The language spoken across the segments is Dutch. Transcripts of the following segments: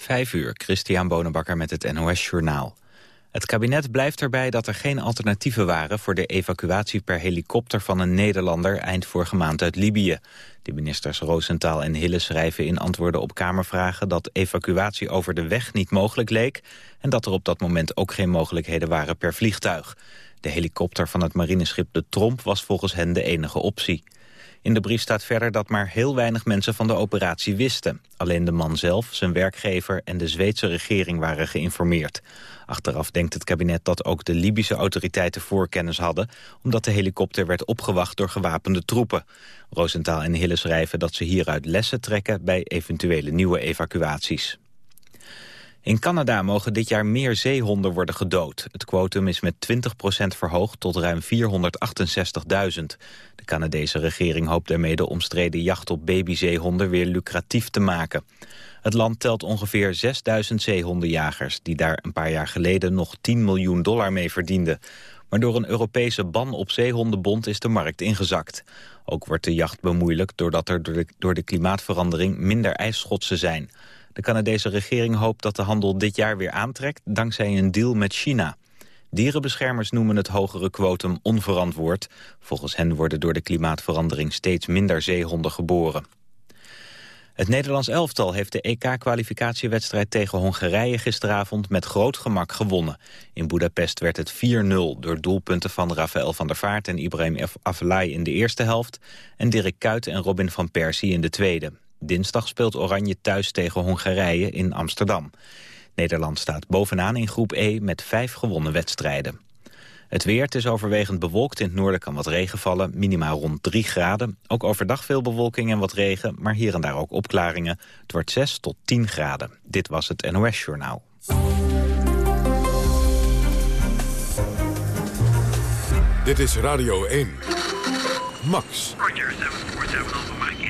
Vijf uur, Christian Bonenbakker met het NOS Journaal. Het kabinet blijft erbij dat er geen alternatieven waren... voor de evacuatie per helikopter van een Nederlander eind vorige maand uit Libië. De ministers Roosentaal en Hille schrijven in antwoorden op Kamervragen... dat evacuatie over de weg niet mogelijk leek... en dat er op dat moment ook geen mogelijkheden waren per vliegtuig. De helikopter van het marineschip De Tromp was volgens hen de enige optie. In de brief staat verder dat maar heel weinig mensen van de operatie wisten. Alleen de man zelf, zijn werkgever en de Zweedse regering waren geïnformeerd. Achteraf denkt het kabinet dat ook de Libische autoriteiten voorkennis hadden... omdat de helikopter werd opgewacht door gewapende troepen. Roosentaal en Hille schrijven dat ze hieruit lessen trekken... bij eventuele nieuwe evacuaties. In Canada mogen dit jaar meer zeehonden worden gedood. Het quotum is met 20% verhoogd tot ruim 468.000. De Canadese regering hoopt daarmee de omstreden jacht op babyzeehonden weer lucratief te maken. Het land telt ongeveer 6000 zeehondenjagers... die daar een paar jaar geleden nog 10 miljoen dollar mee verdienden. Maar door een Europese ban op zeehondenbond is de markt ingezakt. Ook wordt de jacht bemoeilijkt doordat er door de, door de klimaatverandering minder ijsschotsen zijn... De Canadese regering hoopt dat de handel dit jaar weer aantrekt... dankzij een deal met China. Dierenbeschermers noemen het hogere kwotum onverantwoord. Volgens hen worden door de klimaatverandering steeds minder zeehonden geboren. Het Nederlands elftal heeft de EK-kwalificatiewedstrijd tegen Hongarije gisteravond met groot gemak gewonnen. In Budapest werd het 4-0 door doelpunten van Rafael van der Vaart en Ibrahim Afellay in de eerste helft en Dirk Kuyt en Robin van Persie in de tweede. Dinsdag speelt Oranje thuis tegen Hongarije in Amsterdam. Nederland staat bovenaan in groep E met vijf gewonnen wedstrijden. Het weer, het is overwegend bewolkt. In het noorden kan wat regen vallen, minimaal rond 3 graden. Ook overdag veel bewolking en wat regen, maar hier en daar ook opklaringen. Het wordt 6 tot 10 graden. Dit was het NOS Journaal. Dit is Radio 1. Max. Roger, 747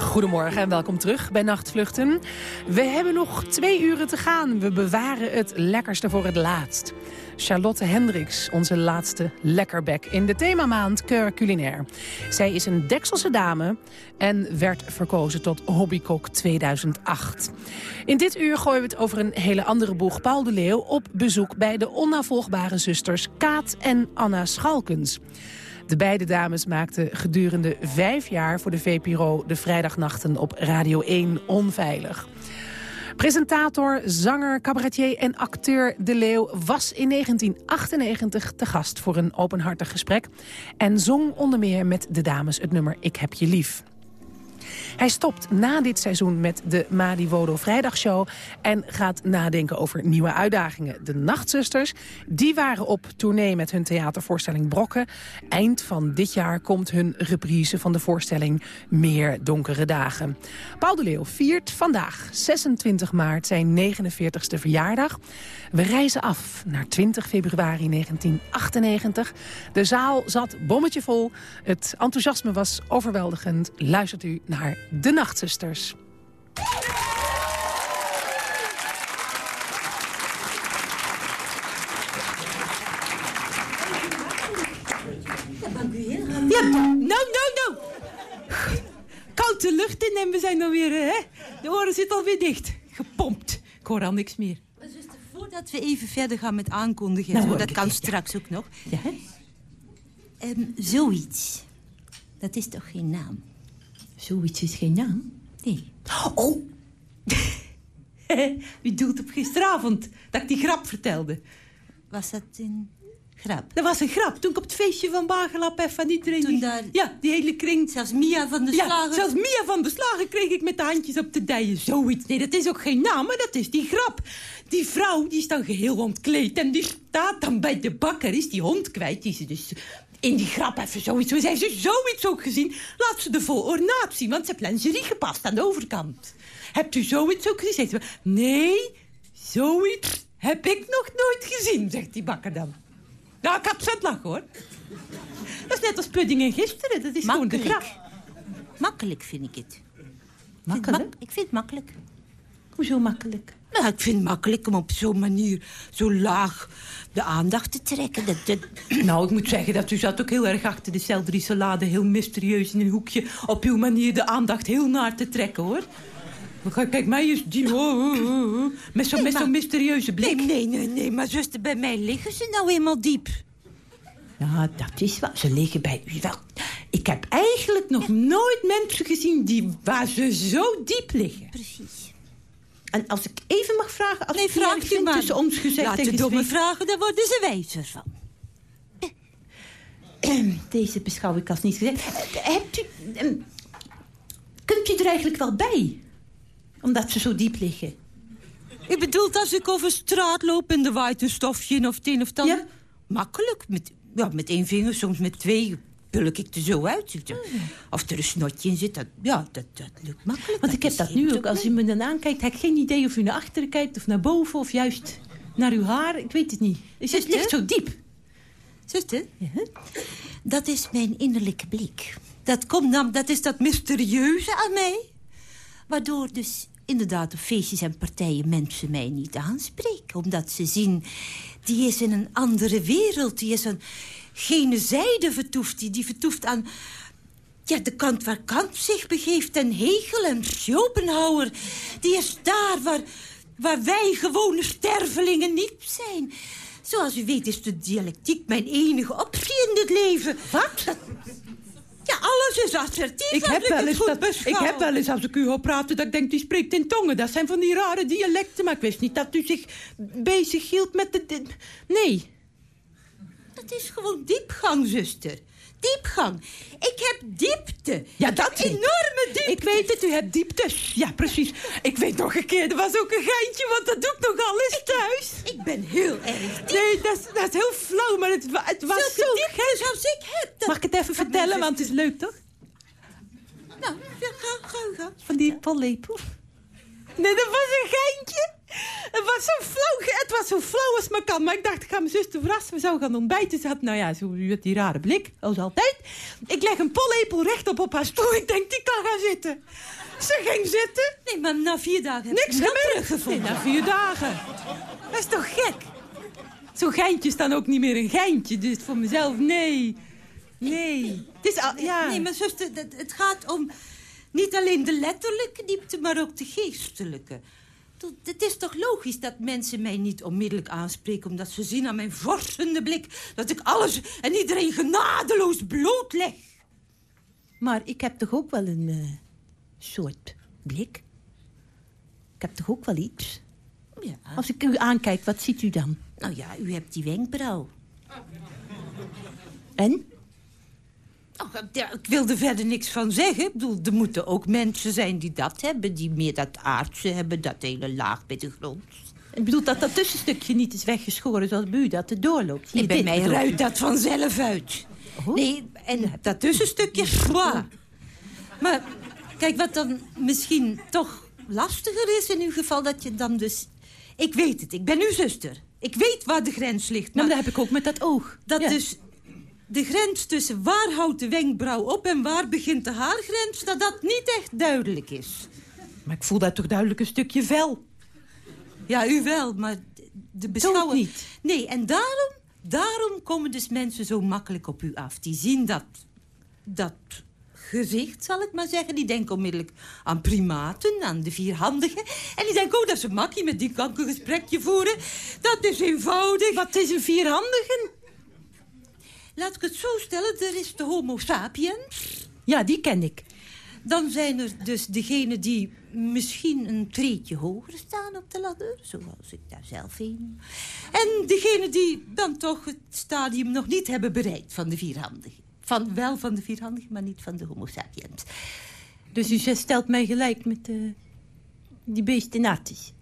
Goedemorgen en welkom terug bij Nachtvluchten. We hebben nog twee uren te gaan. We bewaren het lekkerste voor het laatst. Charlotte Hendricks, onze laatste lekkerbek in de themamaand Keur Culinair. Zij is een Dekselse dame en werd verkozen tot Hobbykok 2008. In dit uur gooien we het over een hele andere boeg. Paul de Leeuw op bezoek bij de onnavolgbare zusters Kaat en Anna Schalkens. De beide dames maakten gedurende vijf jaar voor de VPRO de vrijdagnachten op Radio 1 onveilig. Presentator, zanger, cabaretier en acteur De Leeuw was in 1998 te gast voor een openhartig gesprek... en zong onder meer met de dames het nummer Ik heb je lief. Hij stopt na dit seizoen met de Madi Wodo Vrijdagshow... en gaat nadenken over nieuwe uitdagingen. De Nachtzusters die waren op tournee met hun theatervoorstelling Brokken. Eind van dit jaar komt hun reprise van de voorstelling Meer Donkere Dagen. Paul de Leeuw viert vandaag, 26 maart, zijn 49ste verjaardag. We reizen af naar 20 februari 1998. De zaal zat bommetje vol. Het enthousiasme was overweldigend. Luistert u naar De Nachtzusters. Ja, nou, nou, nou. Koude lucht in en we zijn dan weer, hè? De oren zitten alweer dicht. Gepompt. Ik hoor al niks meer. We even verder gaan met aankondigen... Nou, zo, dat kan ja. straks ook nog. Ja? Ehm, zoiets. Dat is toch geen naam? Zoiets is geen naam. Nee. Oh. Wie doelt op gisteravond dat ik die grap vertelde? Was dat een grap? Dat was een grap. Toen ik op het feestje van Bagelap en van iedereen... Toen die- daar- Ja, die hele kring... Zelfs Mia van de Ja, Slager... zelfs Mia van de Slager kreeg ik met de handjes op de dijen. Zoiets. Nee, dat is ook geen naam, maar dat is die grap. Die vrouw, die is dan geheel ontkleed. En die staat dan bij de bakker, is die hond kwijt. Die ze dus in die grap even zoiets... Ze heeft ze zoiets ook gezien. Laat ze de vol ornaat zien, want ze heeft lingerie gepast aan de overkant. Hebt u zoiets ook gezien? Zegt ze, nee, zoiets heb ik nog nooit gezien, zegt die bakker dan. Nou, ik had zet lachen, hoor. Dat is net als pudding en gisteren. Dat is gewoon de grap. Makkelijk vind ik het. Vind Makkelijk? mak- Ik vind het makkelijk. Hoezo makkelijk? Nou, ik vind het makkelijk om op zo'n manier zo laag de aandacht te trekken. Dat, dat... Nou, ik moet zeggen dat u zat ook heel erg achter de selderiesalade... heel mysterieus in een hoekje... op uw manier de aandacht heel naar te trekken, hoor. Kijk, mij is die... oh, oh, oh, oh. Met zo'n Nee, mysterieuze blik. Nee, nee, nee, nee, maar zuster, bij mij liggen ze nou eenmaal diep. Ja, dat is wel. Ze liggen bij u wel. Ik heb eigenlijk nog nooit mensen gezien die, waar ze zo diep liggen. Precies. En als ik even mag vragen... Als Nee, ik niet vraag erg u maar. tussen ons gezegd Laat de domme vragen, daar worden ze wijzer van. Deze beschouw ik als niet gezegd. Eh, Hebt u... ehm, kunt u er eigenlijk wel bij? Omdat ze zo diep liggen. U bedoelt als ik over straat loop en er waait een stofje of het een of ander? Ja. Makkelijk. Met, ja, met één vinger, soms met twee, pulk ik er zo uit. Of er een snotje in zit, dat, ja, dat, dat lukt makkelijk. Want ik heb dat nu ook. Als u me dan aankijkt, heb ik geen idee of u naar achteren kijkt... of naar boven of juist naar uw haar. Ik weet het niet. Is het ligt zo diep? Zuster, dat is mijn innerlijke blik. Dat, komt nam, dat is dat mysterieuze aan mij. Waardoor dus inderdaad op feestjes en partijen mensen mij niet aanspreken. Omdat ze zien, die is in een andere wereld. Die is aan gene zijde vertoeft. Die, die vertoeft aan ja, de kant waar Kant zich begeeft. En Hegel en Schopenhauer. Die is daar waar, waar wij gewone stervelingen niet zijn. Zoals u weet is de dialectiek mijn enige optie in dit leven. Wat? Ja, alles is assertief. Ik heb, wel eens goed dat, ik heb wel eens als ik u hoor praten dat ik denk, die spreekt in tongen. Dat zijn van die rare dialecten, maar ik wist niet dat u zich bezig hield met de... nee. Het is gewoon diepgang, zuster. Diepgang. Ik heb diepte. Ja, dat. Enorme diepte. Ik weet het, u hebt dieptes. Ja, precies. Ik weet nog een keer, er was ook een geintje, want dat doe ik nog al eens thuis. Ik ben heel erg diep. Nee, dat is, dat is heel flauw, maar het, het was zo diepte zoals ik heb. Dat... Mag ik het even vertellen, want het is leuk, toch? Nou, ja, ga, ga, ga. Van die pollepel. Nee, dat was een geintje. Het was zo flauw, het was zo flauw als maar kan. Maar ik dacht, ik ga mijn zuster verrassen. We zouden gaan ontbijten. Ze had, nou ja, zo met die rare blik, als altijd. Ik leg een pollepel rechtop op haar stoel. Ik denk, die kan gaan zitten. Ze ging zitten. Nee, maar na vier dagen heb Niks gemerkt. Nee, teruggevonden. na vier dagen. Dat is toch gek? Zo'n geintje is dan ook niet meer een geintje. Dus voor mezelf, nee. Nee. Het is al, ja. Nee, maar zuster, het gaat om niet alleen de letterlijke diepte, maar ook de geestelijke. Het is toch logisch dat mensen mij niet onmiddellijk aanspreken... omdat ze zien aan mijn vorstende blik dat ik alles en iedereen genadeloos blootleg. Maar ik heb toch ook wel een eh, soort blik? Ik heb toch ook wel iets? Ja, Als ik u aankijk, wat ziet u dan? nou ja, u hebt die wenkbrauw. En? Oh, ja, ik wil er verder niks van zeggen. Ik bedoel, er moeten ook mensen zijn die dat hebben... die meer dat aardse hebben, dat hele laag bij de grond. Ik bedoel dat dat tussenstukje niet is weggeschoren zoals bij u, dat het doorloopt. Nee, bij mij ruikt dat vanzelf uit. Oh. Nee, en dat tussenstukje, zwaar. Maar kijk, wat dan misschien toch lastiger is in uw geval... dat je dan dus... Ik weet het, ik ben uw zuster. Ik weet waar de grens ligt. Nou, maar Maar dat heb ik ook met dat oog. dat Ja. dus de grens tussen waar houdt de wenkbrauw op... en waar begint de haargrens, dat dat niet echt duidelijk is. Maar ik voel daar toch duidelijk een stukje vel. Ja, u wel, maar de- beschouwer... niet. Nee, en daarom, daarom komen dus mensen zo makkelijk op u af. Die zien dat, dat gezicht, zal ik maar zeggen. Die denken onmiddellijk aan primaten, aan de vierhandigen. En die denken, oh, dat is een makkie, met die kan ik een gesprekje voeren. Dat is eenvoudig. Wat is een vierhandigen? Laat ik het zo stellen, er is de homo sapiens. Ja, die ken ik. Dan zijn er dus degenen die misschien een treetje hoger staan op de ladder, zoals ik daar zelf een. En degenen die dan toch het stadium nog niet hebben bereikt van de vierhandigen. Van, wel van de vierhandigen, maar niet van de homo sapiens. Dus u stelt mij gelijk met eh, die beestenaties.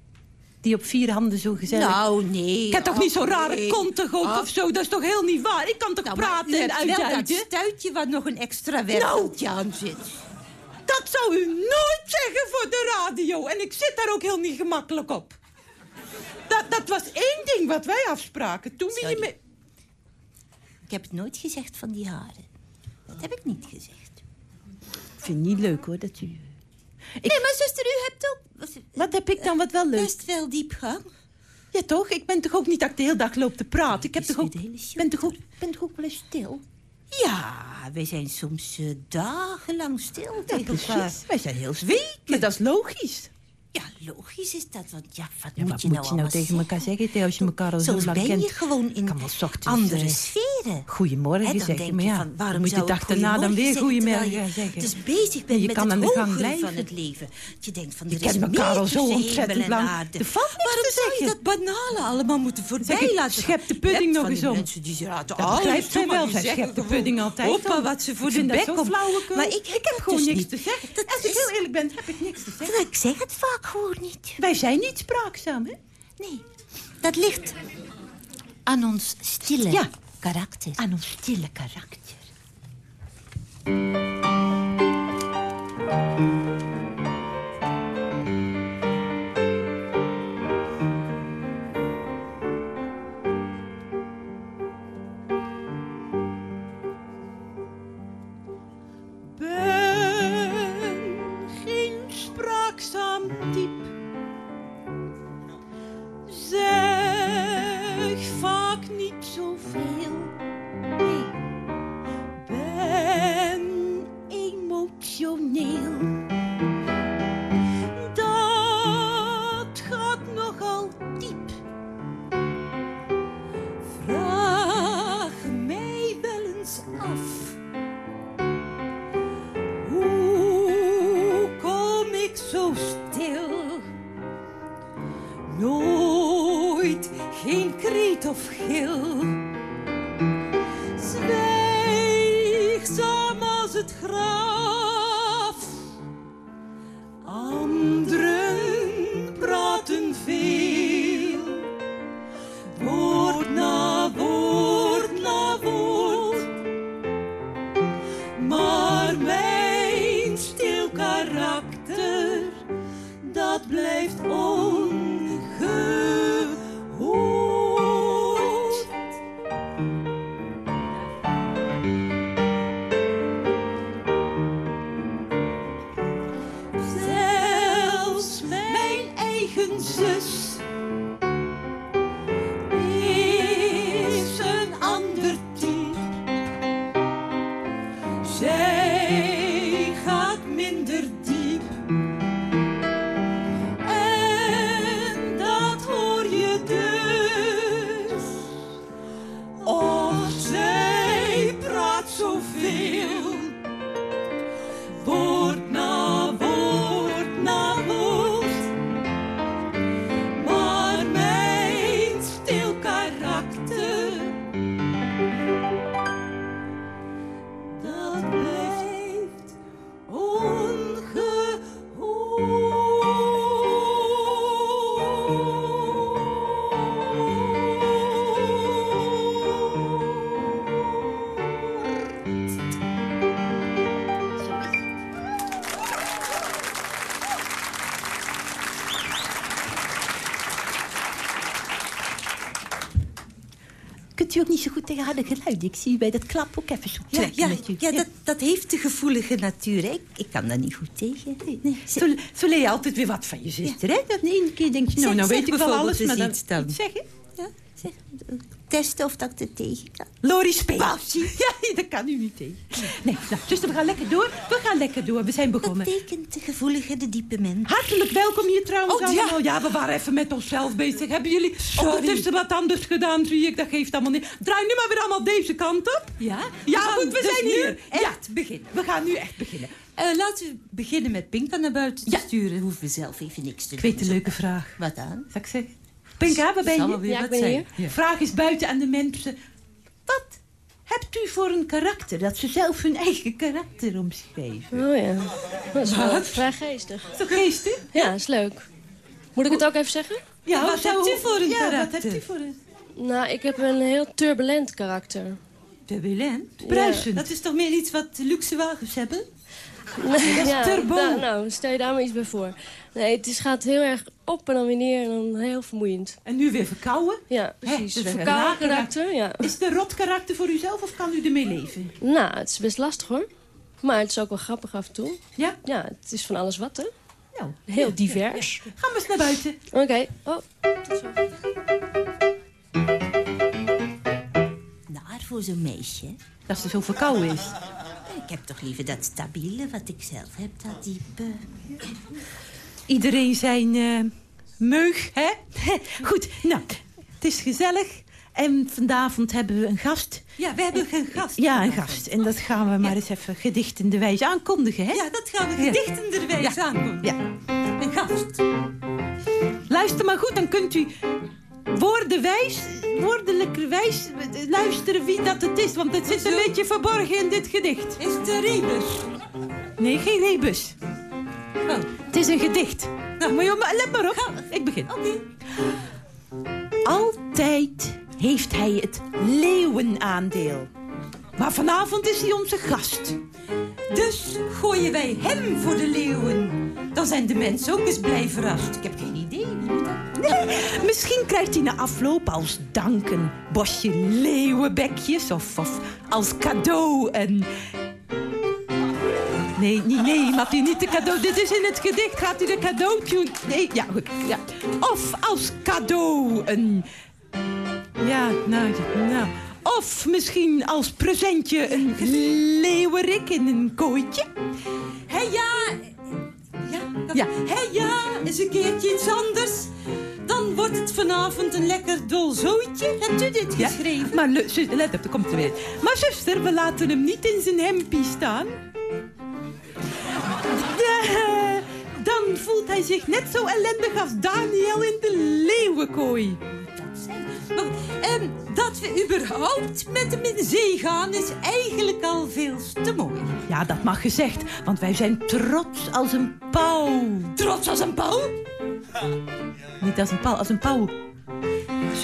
Die op vier handen zo gezellig... Nou, nee. ik heb toch niet zo'n ach, rare nee. kont toch ook Ach. of zo? Dat is toch heel niet waar? Ik kan toch Nou, praten en wel dat stuitje waar nog een extra werveltje aan zit. Dat zou u nooit zeggen voor de radio. En ik zit daar ook heel niet gemakkelijk op. Dat, dat was één ding wat wij afspraken. Toen Sorry. me... Ik heb het nooit gezegd van die haren. Dat heb ik niet gezegd. Ik vind het niet leuk hoor, dat u... Ik, maar zuster, u hebt ook wat heb ik dan wat wel leuk? best wel diepgang. Ja, toch? Ik ben toch ook niet dat ik de hele dag loop te praten. Ik heb toch ook, ben toch ook, ben toch ook wel eens stil? Ja, wij zijn soms eh, dagenlang stil Ja, tegen elkaar. Wij zijn heel zweek. Maar dat is logisch. Ja, logisch is dat, want ja, wat Ja, moet wat je moet nou je nou tegen elkaar zeggen? zeggen als je elkaar al zo lang ben kent? je gewoon in andere eh, sferen. Goedemorgen dan zeggen, denk maar je ja, van, waarom moet je de dag daarna dan weer zeggen, goedemorgen je zeggen. Dus bezig bent je met kan het aan de gang hogere van het leven. Je denkt van, er Je is kent elkaar al zo ontzettend lang. niks Waarom zou je zeggen. dat banale allemaal moeten voorbij laten schep de pudding nog eens om. mensen die zeggen, Dat begrijpt zij wel. Zij zeggen schept de gewoon, pudding altijd Hoppa, wat ze voor de bek flauwekul. Maar ik, heb gewoon dus niks niet. te zeggen. Als ik heel eerlijk ben, heb ik niks te zeggen. Ik zeg het vaak gewoon niet. Wij zijn niet spraakzaam, hè? Nee, dat ligt aan ons stille Ja. karakter. Aan ons stille karakter. Geluiden? Ik zie bij dat klap ook even zo Ja, ja, met ja dat, dat heeft de gevoelige natuur. hè. Ik, ik kan daar niet goed tegen. Nee, Zo, zo leer je altijd weer wat van je zuster, hè? Dat de ene keer denk je, nou, Zeg- nou weet ik wel alles, maar dan eens iets dan. iets zeggen. Testen of dat ik er tegen kan. Lori Spatie. Ja, dat kan u niet tegen. Nee, nou, we gaan lekker door. We gaan lekker door. We zijn Dat begonnen. tekent de gevoelige, de diepe mens. Hartelijk welkom hier trouwens Oh, ja. allemaal. Ja, we waren even met onszelf bezig. Hebben jullie ondertussen wat anders gedaan, zie ik? Dat geeft allemaal niet. Draai nu maar weer allemaal deze kant op. Ja? Ja, gaan goed, we dus zijn nu hier. echt Ja, beginnen. We gaan nu echt beginnen. Eh, laten we beginnen met Pinka naar buiten te Ja. sturen. Hoeven we zelf even niks te Ik doen. weet een leuke vraag. Wat dan? Zal ik zeggen? Pinka, waar ben je? Ja, ik wat ben. Vraag is buiten aan de mensen. Wat hebt u voor een karakter? Dat ze zelf hun eigen karakter omschrijven. Oh ja, dat is wel vrij geestig. Geestig? Ja, is leuk. Moet ik het ook even zeggen? Ja, wat hebt u voor een ja, karakter? wat hebt u voor een... Nou, ik heb een heel turbulent karakter. Turbulent? Bruisend. Dat is toch meer iets wat luxe wagens hebben? Nee, ja, turbo. da- nou, stel je daar maar iets bij voor. Nee, het is, gaat heel erg op en dan weer neer en dan heel vermoeiend. En nu weer verkouden? Ja, precies. dus een Verkouden karakter, ja. Is het een rot karakter voor uzelf of kan u ermee leven? Nou, het is best lastig hoor. Maar het is ook wel grappig af en toe. Ja? Ja, het is van alles wat, hè? Nou, Heel divers. gaan we eens naar buiten. Oké. Oh, tot zo. Naar voor zo'n meisje. hè? Dat ze zo verkouden is. Ik heb toch liever dat stabiele wat ik zelf heb, dat diepe. Iedereen zijn eh, meug, hè? Goed, nou, het is gezellig. En vanavond hebben we een gast. Ja, we hebben geen gast. Ja, een gast. En dat gaan we maar eens even gedichtenderwijs aankondigen, hè? Ja, dat gaan we gedichtenderwijs Ja. aankomen. Ja. Een gast. Luister maar goed, dan kunt u woordenwijs, woordelijkerwijs luisteren wie dat het is. Want het zit een beetje verborgen in dit gedicht. Is het de rebus? Nee, geen rebus. Oh, Het is een gedicht. Nou, maar joh, let maar op. Ik begin. Altijd heeft hij het leeuwenaandeel. Maar vanavond is hij onze gast. Dus gooien wij hem voor de leeuwen. Dan zijn de mensen ook eens blij verrast. Ik heb geen idee. Misschien krijgt hij na afloop als dank een bosje leeuwenbekjes... of, of als cadeau een... Nee, nee, nee, hij niet de cadeau... Dit is in het gedicht, gaat hij de cadeautje... Nee, ja, goed, ja. Of als cadeau een... Ja, nou, nou... Of misschien als presentje een leeuwerik in een kooitje. Hé ja. Ja, Ja. Hé ja, eens een keertje iets anders. Dan wordt het vanavond een lekker dol zooitje. Hebt u dit Ja, geschreven? maar le- zus- let op, daar komt er weer. Maar zuster, we laten hem niet in zijn hempie staan. De- dan voelt hij zich net zo ellendig als Daniel in de leeuwenkooi. Maar, ehm, dat we überhaupt met hem in zee gaan is eigenlijk al veel te mooi. Ja, dat mag gezegd, want wij zijn trots als een pauw. Trots als een pauw? Niet als een pauw, als een pauw.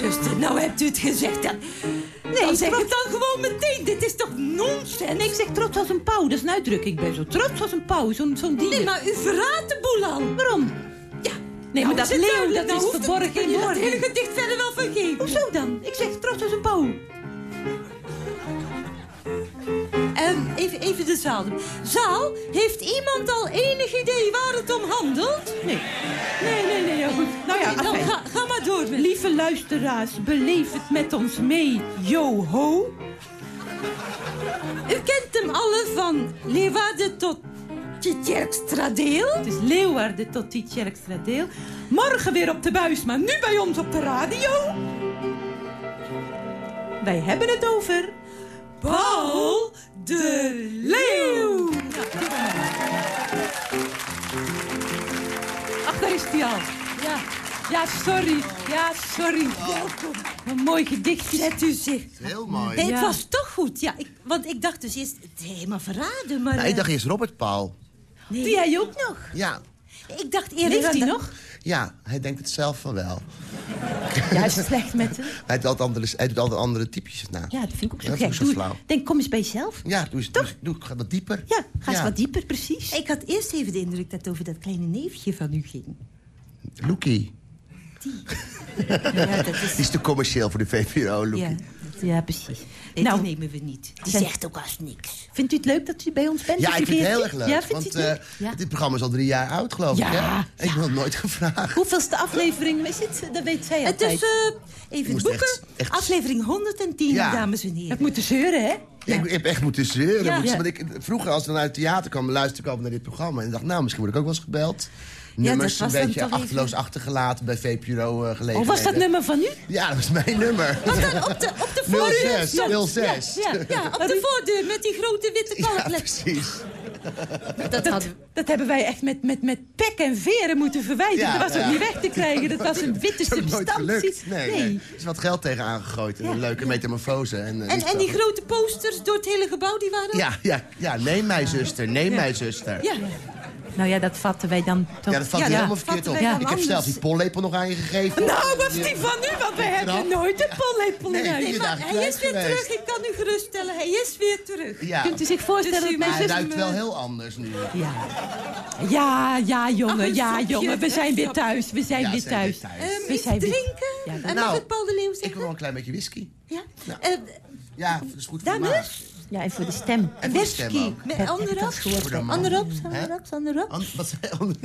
Zuster, nou hebt u het gezegd. Dan, Nee, dan zeg het dan gewoon meteen. Dit is toch nonsens? Nee, ik zeg trots als een pauw, dat is een uitdrukking. Ik ben zo trots als een pauw, zo'n zo'n dier. Nee, maar u verraadt de boel al. Waarom? Ja. Nee, maar dat is het leeuw, duidelijk. dat Nou is het- verborgen in dat woorden. hele gedicht verder wel vergeven. Hoezo dan? Ik zeg trots als een pauw. Ehm, even, even de zaal. Zaal, heeft iemand al enig idee waar het om handelt? Nee. Nee, nee, nee, ja, goed. Nou ja, dan ga, ga door. Lieve luisteraars, beleef het met ons mee. Yo ho. U kent hem alle van Leeuwarden tot Tjitjerkstradeel. Het is Leeuwarden tot Tietjerkstradeel. Morgen weer op de buis, maar nu bij ons op de radio. Wij hebben het over... Paul de Leeuw. Ach, daar is hij al. Ja, ja, sorry. Ja, sorry. Welkom. Een mooi gedichtje. Zet u zich. Heel mooi. Nee, Ja. het was toch goed. Ja, ik, want ik dacht dus eerst, het is helemaal verraden. Maar, Nou, ik eh, dacht eerst Robert Paul. nee. Die jij ook nog. Ja, Ik dacht eerder Leeft hij nog? ja, hij denkt het zelf van wel. Ja, is het slecht met hem? Hij doet altijd andere, hij doet altijd andere typjes na. Ja, dat vind ik ook zo Dat gek. vind ik zo Doe- flauw. Denk, kom eens bij jezelf. Ja, doe eens, doe, ga wat dieper. Ja, ga eens Ja. wat dieper, precies. Ik had eerst even de indruk dat het over dat kleine neefje van u ging. Loekie. Ja, dat is... Die is te commercieel voor de VPRO, Loekie. Ja, Ja, precies. nee, nou, die nemen we niet. Die zijn- zegt ook als niks. vindt u het leuk dat u bij ons bent? Ja, ik vind het heel erg leuk. Ja, vindt u want het eh, Ja. dit programma is al drie jaar oud, geloof Ja, ik. Hè? ja. Ik wil het nooit gevraagd. Hoeveelste aflevering is het? Dat weet zij Het altijd. is, eh, even boeken, echt- echt- aflevering 110, Ja. dames en heren. Het moet te zeuren, hè? Ja, Ik, ik heb echt moeten zeuren. Ja. moet ik- Ja. Want ik, vroeger, als ik dan uit het theater kwam, luisterde ik altijd naar dit programma. En dacht, nou, misschien word ik ook wel eens gebeld. Nummers was een beetje even- achterloos achtergelaten bij VPRO uh, gelegen. Oh, was dat nummer van u? Ja, dat was mijn nummer. Wat dan op de, op de voordeur? 06, 06. Ja, Ja, op de voordeur met die grote witte Ja, kalkletters. precies. dat Dat, dat hebben wij echt met, met, met pek en veren moeten verwijderen. Ja, dat was ja. ook niet weg te krijgen. Dat was een witte substantie. Nee, nee. Er is wat geld tegen aangegooid. En een leuke metamorfose. En, eh, En, niet en die grote posters door het hele gebouw, die waren Ja, ja, ja, neem mij zuster, neem mij zuster. Ja. Nou ja, dat vatten wij dan toch. Ja, dat valt Ja, helemaal ja, verkeerd vatten op. ik heb zelf die pollepel nog aan je gegeven. Nou, was die van u? Want we hebben nooit een pollepel in Nee, huis. die is Maar eigenlijk hij is weer terug, ik kan u geruststellen. Hij is weer terug. Ja, Kunt u zich voorstellen Dus dat mijn maar hij zus... ruikt wel heel anders nu. Ja. ja, ja, jongen, ja, jongen. We zijn weer thuis, we zijn Ja, weer zijn weer thuis. Ehm, We iets zijn weer- drinken? Ja, dat- en Nou, mag ik Paul de Leeuw Ik wil zeggen? wel een klein beetje whisky. Ja? Nou. Eh, Ja, dat is goed voor de dames. Ja, en voor de stem. Whisky. Met rocks, andere rocks. On, wat zei on,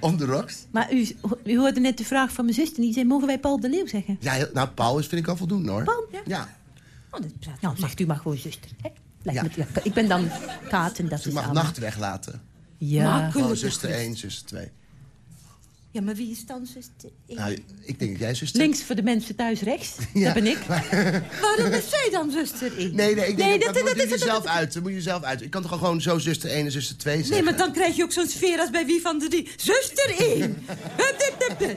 on the rocks? Maar u, u hoorde net de vraag van mijn zuster. Die zei, mogen wij Paul de Leeuw zeggen? Ja, nou, Paul is vind ik al voldoende hoor. Paul, ja. Ja. Oh, dat. Nou, zegt u maar gewoon zuster. Hè? Ja. me ik ben dan Kaat en dat Dus is mag nacht weglaten. Ja. Gewoon zuster 1, zuster 2. Ja, maar wie is dan zuster? één? Nou, ik denk dat jij zuster... Links voor de mensen thuis, rechts. Ja. Dat ben ik. Waarom is zij dan zuster 1? Nee, nee, ik denk Nee, dat, dat- dat, dat moet je zelf uit. Dat moet je zelf uit. Ik kan toch gewoon zo zuster 1 en zuster 2 zeggen? Nee, maar dan krijg je ook zo'n sfeer als bij wie van de drie. Zuster 1.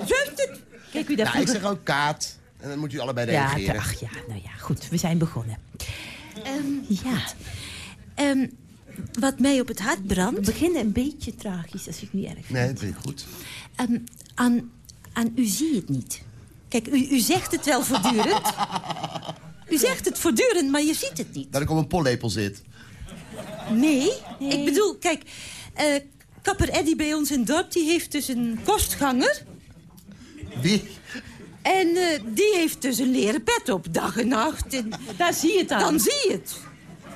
zuster... Kijk, u dat Nou, ik zeg ook kaat. En dan moet u allebei Ja, reageren. ach ja, nou ja, goed. We zijn begonnen. ja. Ehm, wat mij op het hart brandt... We beginnen een beetje tragisch, als ik niet erg vind. Nee, dat vind ik goed. Ehm, aan, aan u zie het niet. Kijk, u, u zegt het wel voortdurend. U zegt het voortdurend, maar je ziet het niet. Dat ik op een pollepel zit. Nee, ik bedoel, kijk... eh, kapper Eddy bij ons in het dorp, die heeft dus een kostganger... Wie? En eh, die heeft dus een leren pet op, dag en nacht. En Daar zie je het aan. Dan zie je het.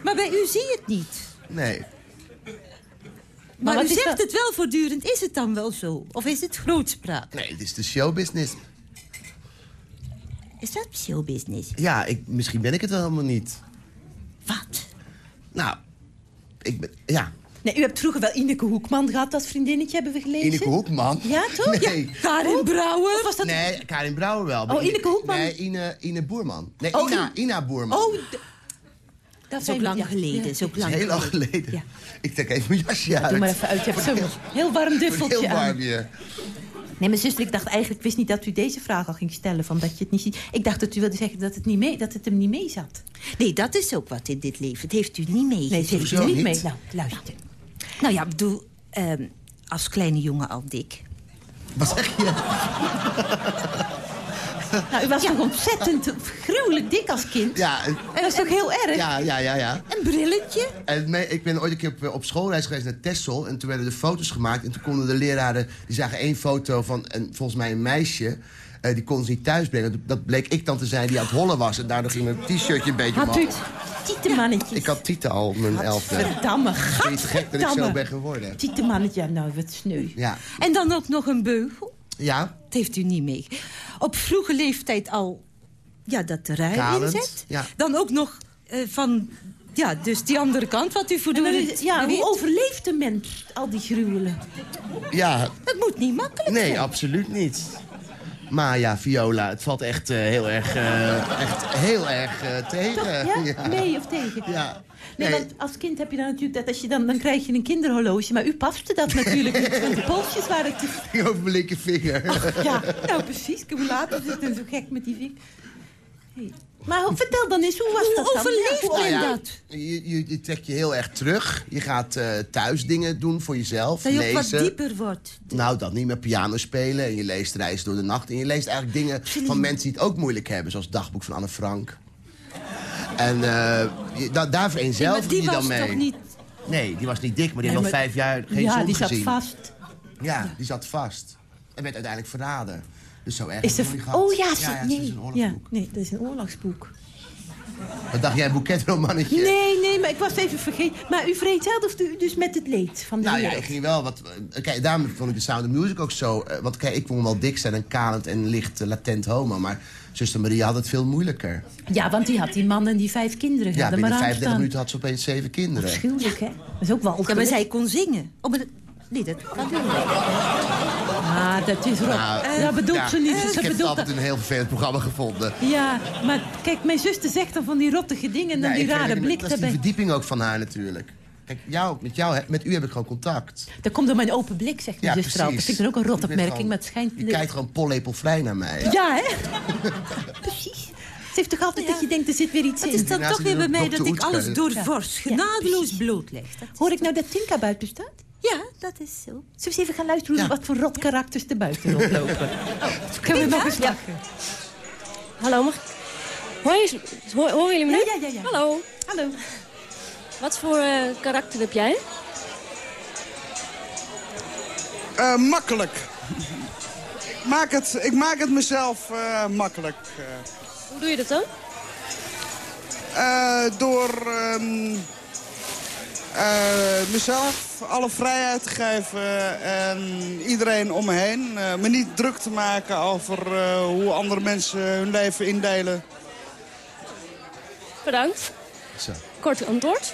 Maar bij u zie je het niet. Nee. Maar, u zegt dat? het wel voortdurend. Is het dan wel zo? Of is het grootspraak? Nee, het is de showbusiness. Is dat showbusiness? Ja, ik, misschien ben ik het wel helemaal niet. Wat? Nou, ik ben... Ja, Nee, u hebt vroeger wel Ineke Hoekman gehad als vriendinnetje, hebben we gelezen. Ineke Hoekman. Ja, toch? Nee. Ja, Karin Brouwer. Of was dat... Nee, Karin Brouwer wel. Oh, Ineke Hoekman. Nee, Ine, Ine Boerman. Nee, Oh, Ina, In- Ina Boerman. Oh, dat is ook lang geleden. is ook dat is lang heel lang geleden. Ik trek even mijn jasje uit. Doe maar even uit. Je hebt zo'n heel warm duffeltje Heel warm hier. Nee, mijn zuster, ik dacht eigenlijk, ik wist niet dat u deze vraag al ging stellen. Van dat je het niet ziet. Ik dacht dat u wilde zeggen dat het, niet mee, dat het hem niet mee zat. Nee, dat is ook wat in dit leven. Het heeft u niet mee. Nee, het heeft u niet niet? mee. Nou, luister. Nou ja, ik bedoel, ehm, als kleine jongen al dik. Wat zeg je? Nou, u was toch ontzettend gruwelijk dik als kind? Ja, en- En dat is toch heel erg? ja, ja, ja. ja. Een brilletje? En me- ik ben ooit een keer op, op schoolreis geweest naar Texel. En toen werden er foto's gemaakt. En toen konden de leraren... Die zagen één foto van een, volgens mij een meisje. eh, die konden ze niet thuisbrengen. Dat bleek ik dan te zijn die aan het hollen was. En daardoor ging mijn t-shirtje een beetje Had u omhoog. Ik had Tita al mijn elfde. Verdamme, je het gek dat ik zo ben geworden? Tietemannetje, nou, wat sneu. Ja. En dan ook nog een beugel? Ja? Dat heeft u niet mee. Op vroege leeftijd al ja, dat terrein Kalend, inzet. ja. Dan ook nog eh, van... Ja, dus die andere kant, wat u voortdurend Ja, hoe overleeft een mens al die gruwelen? Ja, Dat moet niet makkelijk nee, zijn. absoluut niet. Maar ja, Viola, het valt echt eh, heel erg, eh, echt heel erg eh, tegen. Ja? Mee of tegen? Ja. Nee, Nee. want als kind heb je dan natuurlijk dat als je dan, dan krijg je een kinderhorloge. Maar u paste dat natuurlijk niet, want de polsjes waren te... ging over mijn linkervinger. Ja, nou precies. Hoe later zit het zo gek met die vink. Hey. Maar hoe- vertel dan eens, hoe was Hoe dat dan? Ja, Nou ja, dat? Je, je, je trekt je heel erg terug. Je gaat eh, thuis dingen doen voor jezelf. Dat je ook lezen. wat dieper wordt. Nou, dat niet meer piano spelen. En je leest Reis door de Nacht. En je leest eigenlijk dingen van mensen die het ook moeilijk hebben. Zoals het dagboek van Anne Frank. En eh, je, da, daar vereenzelvig die je dan was mee. toch niet... Nee, die was niet dik, maar die Nee, nog maar- vijf jaar geen ja, zon die zat gezien. vast. Ja, die zat vast. En werd uiteindelijk verraden. Dus zo erg Is er... Oh ja, ze... ja, ja, nee. is een ja, oorlogsboek. nee, dat is een oorlogsboek. Wat dacht jij, een boeketromannetje? Nee, nee, maar ik was even vergeten. Maar u vereenzelvigde u dus met het leed van de Nou ja, wereld. ik ging wel wat... eh, Kijk, daarom vond ik de Sound of Music ook zo... eh, want kijk, ik vond hem wel dik zijn en kalend en licht eh, latent homo. Maar zuster Maria had het veel moeilijker. Ja, want die had die man en die vijf kinderen. Ja, binnen maar 35 aanstaan. minuten had ze opeens zeven kinderen. Afschuwelijk, hè? Dat is ook wel Ja, maar zij kon zingen. Oh, maar dat kan niet. Ah, dat is rot. Nou, dat bedoelt ja, ze niet. Ik Ze heb het bedoelt altijd dat... een heel vervelend programma gevonden. Ja, maar kijk, mijn zuster zegt dan van die rottige dingen... en dan Nee, die ik rare blik Dat is die verdieping ook van haar natuurlijk. Kijk, jou, met, jou, heb- met u heb ik gewoon contact. Dat komt door mijn open blik, zegt mijn Ja, zuster altijd. Dat vind ik dan ook een rotopmerking, maar het schijnt... Je kijkt gewoon pollepelvrij naar mij. Ja, hè? Precies. Ze heeft toch altijd dat je denkt, er zit weer iets Het in. is dan toch weer bij mij dat ik alles doorvors, genadeloos blootleg. Hoor ik nou dat Tinka buiten staat? Ja, dat is zo. Zullen we eens even gaan luisteren hoe Ja. wat voor rot karakters er buiten rondlopen? Kunnen we nog eens lachen? Hallo, mag ik... Hoor, je, hoor, horen jullie me nu? Ja, ja, ja, ja. Hallo. Hallo. Wat voor eh, karakter heb jij? Eh, makkelijk. Maak het, ik maak het mezelf eh, makkelijk. eh. Hoe doe je dat dan? Eh, door ehm, eh, mezelf alle vrijheid te geven en iedereen om me heen. Eh, me niet druk te maken over eh, hoe andere mensen hun leven indelen. Bedankt. Zo. Kort antwoord.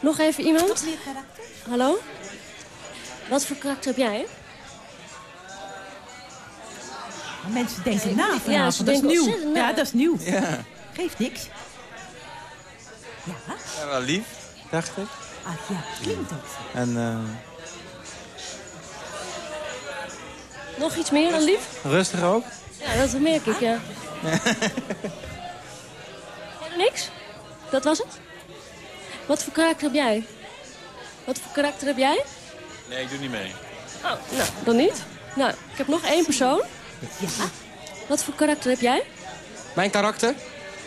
Nog even iemand? Hallo? Wat voor karakter heb jij? Mensen denken na Ja, vanavond. ze dat is nieuw. na. Ja, dat is nieuw. Ja. Geeft niks. Ja, ja, wel lief, dacht ik. Ah, ja klinkt het. En eh, Nog iets meer dan lief? rustig ook. Ja, dat merk ik, ja. Niks? Dat was het? Wat voor karakter heb jij? Wat voor karakter heb jij? Nee, ik doe niet mee. Oh, nou, dan niet. Nou, ik heb nog één persoon. Ja. Wat voor karakter heb jij? Mijn karakter?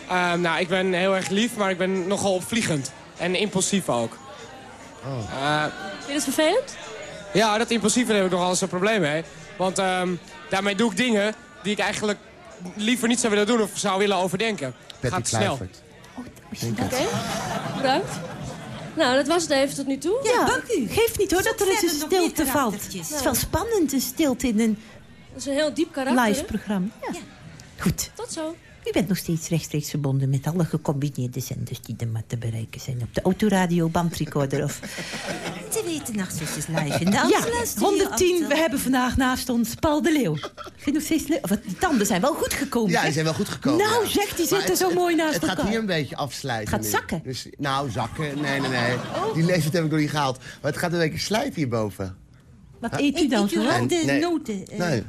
Ehm, nou, ik ben heel erg lief, maar ik ben nogal opvliegend. En impulsief ook. Eh, Vind je dat vervelend? ja, dat impulsieve heb ik nogal eens een probleem mee. Want ehm, daarmee doe ik dingen die ik eigenlijk liever niet zou willen doen of zou willen overdenken. Patty Gaat snel. Kluivert. Oké, bedankt. Nou, dat was het even tot nu toe. Ja, dank u. Geeft niet hoor dat er eens een nog stilte valt. Het is wel spannend, een stilte in een Dat is een heel diep karakter. live programma. Ja. Goed. Tot zo. U bent nog steeds rechtstreeks verbonden met alle gecombineerde zenders die er maar te bereiken zijn. Op de autoradio, bandrecorder of... Te weten, Nachtzusters live in de Ja, Amsterdam Studio 110. We hebben vandaag naast ons Paul de Leeuw. Ik vind nog steeds leuk. Wat, die tanden zijn wel goed gekomen. Ja, die zijn wel goed gekomen. Nou ja. zeg, die zitten het- zo mooi naast Het elkaar. gaat hier een beetje afsluiten. Het gaat nu. zakken. Dus, nou, zakken. Nee, nee, nee. Die leeftijd heb ik nog niet gehaald. Maar het gaat een beetje slijten hierboven. Wat eet u dan eet harde Nee. noten. eh, Nee.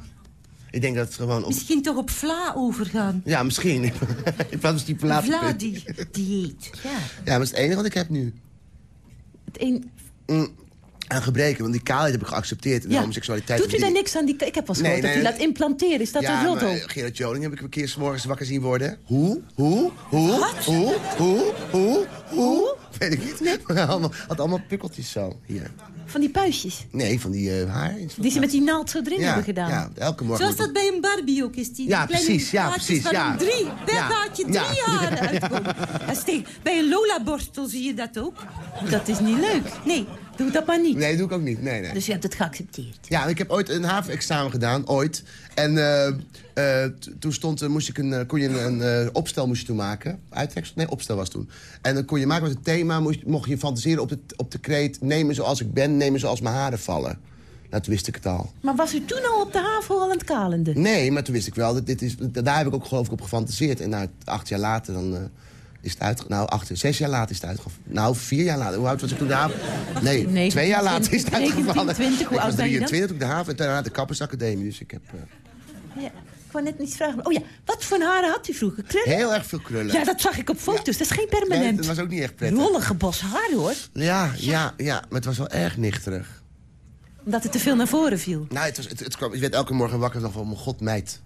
Ik denk dat het gewoon op... Misschien toch op vla overgaan. Ja, misschien. In plaats van stipulatie. Vla-dieet. Ja. Ja, maar dat is het enige wat ik heb nu. Het een... Mm, aan gebreken, want die kaalheid heb ik geaccepteerd. En de Ja. homoseksualiteit... Doet u daar niks aan? Die... Ik heb wel Nee, gehoord dat u nee. laat implanteren. Is dat ja, een wildo? maar Gerard Joling heb ik een keer s'morgens wakker zien worden. Hoe? Hoe? Hoe? Hoe? Hoe? Hoe? Hoe? Weet ik niet. Allemaal, had allemaal pukkeltjes zo, hier. Van die puistjes. Nee, van die eh, haar. Die ze met die naald zo erin ja, hebben gedaan. Ja, elke morgen. Zoals dat bij een Barbie ook is. Die Ja, precies, ja, precies, ja. drie, per Ja, haartje drie ja. haren uitkomen. Dat bij een Lola-borstel zie je dat ook. Dat is niet leuk. Nee, Doe dat maar niet. Nee, doe ik ook niet. Nee, nee. Dus u hebt het geaccepteerd. Ja, ik heb ooit een havenexamen gedaan, ooit. En eh, eh, toen stond, er, moest ik een, eh, kon je een, een eh, opstel moest je toen maken. Uittekst? Nee, opstel was toen. En dan kon je maken met het thema, moest, mocht je fantaseren op de, op de kreet... neem me zoals ik ben, neem me zoals mijn haren vallen. Nou, toen wist ik het al. Maar was u toen al op de haven al aan het kalende? Nee, maar toen wist ik wel, dat dit is, daar heb ik ook geloof ik op gefantaseerd. En nou, acht jaar later dan... eh, is het uit, nou, acht, zes jaar later is het uitgevallen. Nou, vier jaar later. Hoe oud was ik toen de haven? Nee, Nee, twee jaar later is het 19, uitgevallen. 20, hoe oud was ben je dan? 23 toen de haven en daarna de kappersacademie. Dus ik heb eh, Ja, ik wou net niet vragen. Oh ja, wat voor haren had u vroeger? Krullen? heel erg veel krullen. Ja, dat zag ik op foto's. Dat is geen Nee, permanent. dat was ook niet echt prettig. Rollige bos haar, hoor. Ja, ja, ja, maar het was wel erg nichterig. Omdat het te veel naar voren viel. Nou, het was, het, het kwam, ik werd elke morgen wakker van, oh mijn god, meid.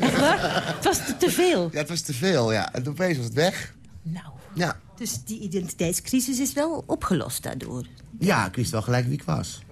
Echt waar? Het was te, te veel. Ja, het was te veel, ja. En opeens was het weg. Nou, Ja, dus die identiteitscrisis is wel opgelost daardoor. ja ik wist wel gelijk wie ik was.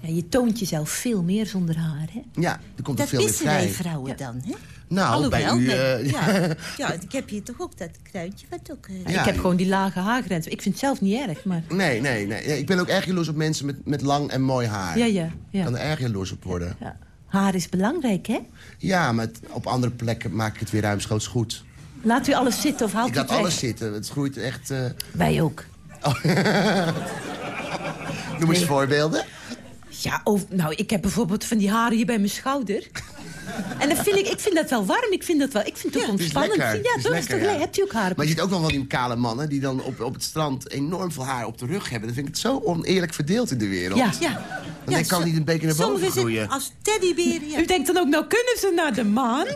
ja, je toont jezelf veel meer zonder haar, hè? Ja, er komt er Dat veel meer wisten wij vrij. vrouwen dan, hè? Nou, Alhoewel, bij u... met- eh, ja, ja, ik heb hier toch ook dat kruintje wat ook... eh, Ja. Ik heb gewoon die lage haargrens. Ik vind het zelf niet erg, maar... Nee, nee, nee. Ja, Ik ben ook erg jaloers op mensen met, met lang en mooi haar. Ja, ja, Ik ja. kan er erg jaloers op worden. ja. Haar is belangrijk, hè? Ja, maar het- op andere plekken maak ik het weer ruimschoots goed. Laat u alles zitten of haalt Ik u laat het weg? alles zitten. Het groeit echt... eh, Wij ook. Noem eens voorbeelden. Ja, of, nou, ik heb bijvoorbeeld van die haren hier bij mijn schouder. En dan vind ik, ik vind dat wel warm. Ik vind dat wel, ik vind het ook ontspannend. Ja, Het is dat is toch ja. Hebt u ook haren? Maar je ziet ook wel van die kale mannen die dan op, op het strand enorm veel haar op de rug hebben. Dan vind ik het zo oneerlijk verdeeld in de wereld. Ja. Ja. Dan ik, kan niet een beetje naar boven groeien. als teddyberen. Ja. U denkt dan ook, nou kunnen ze naar de maan?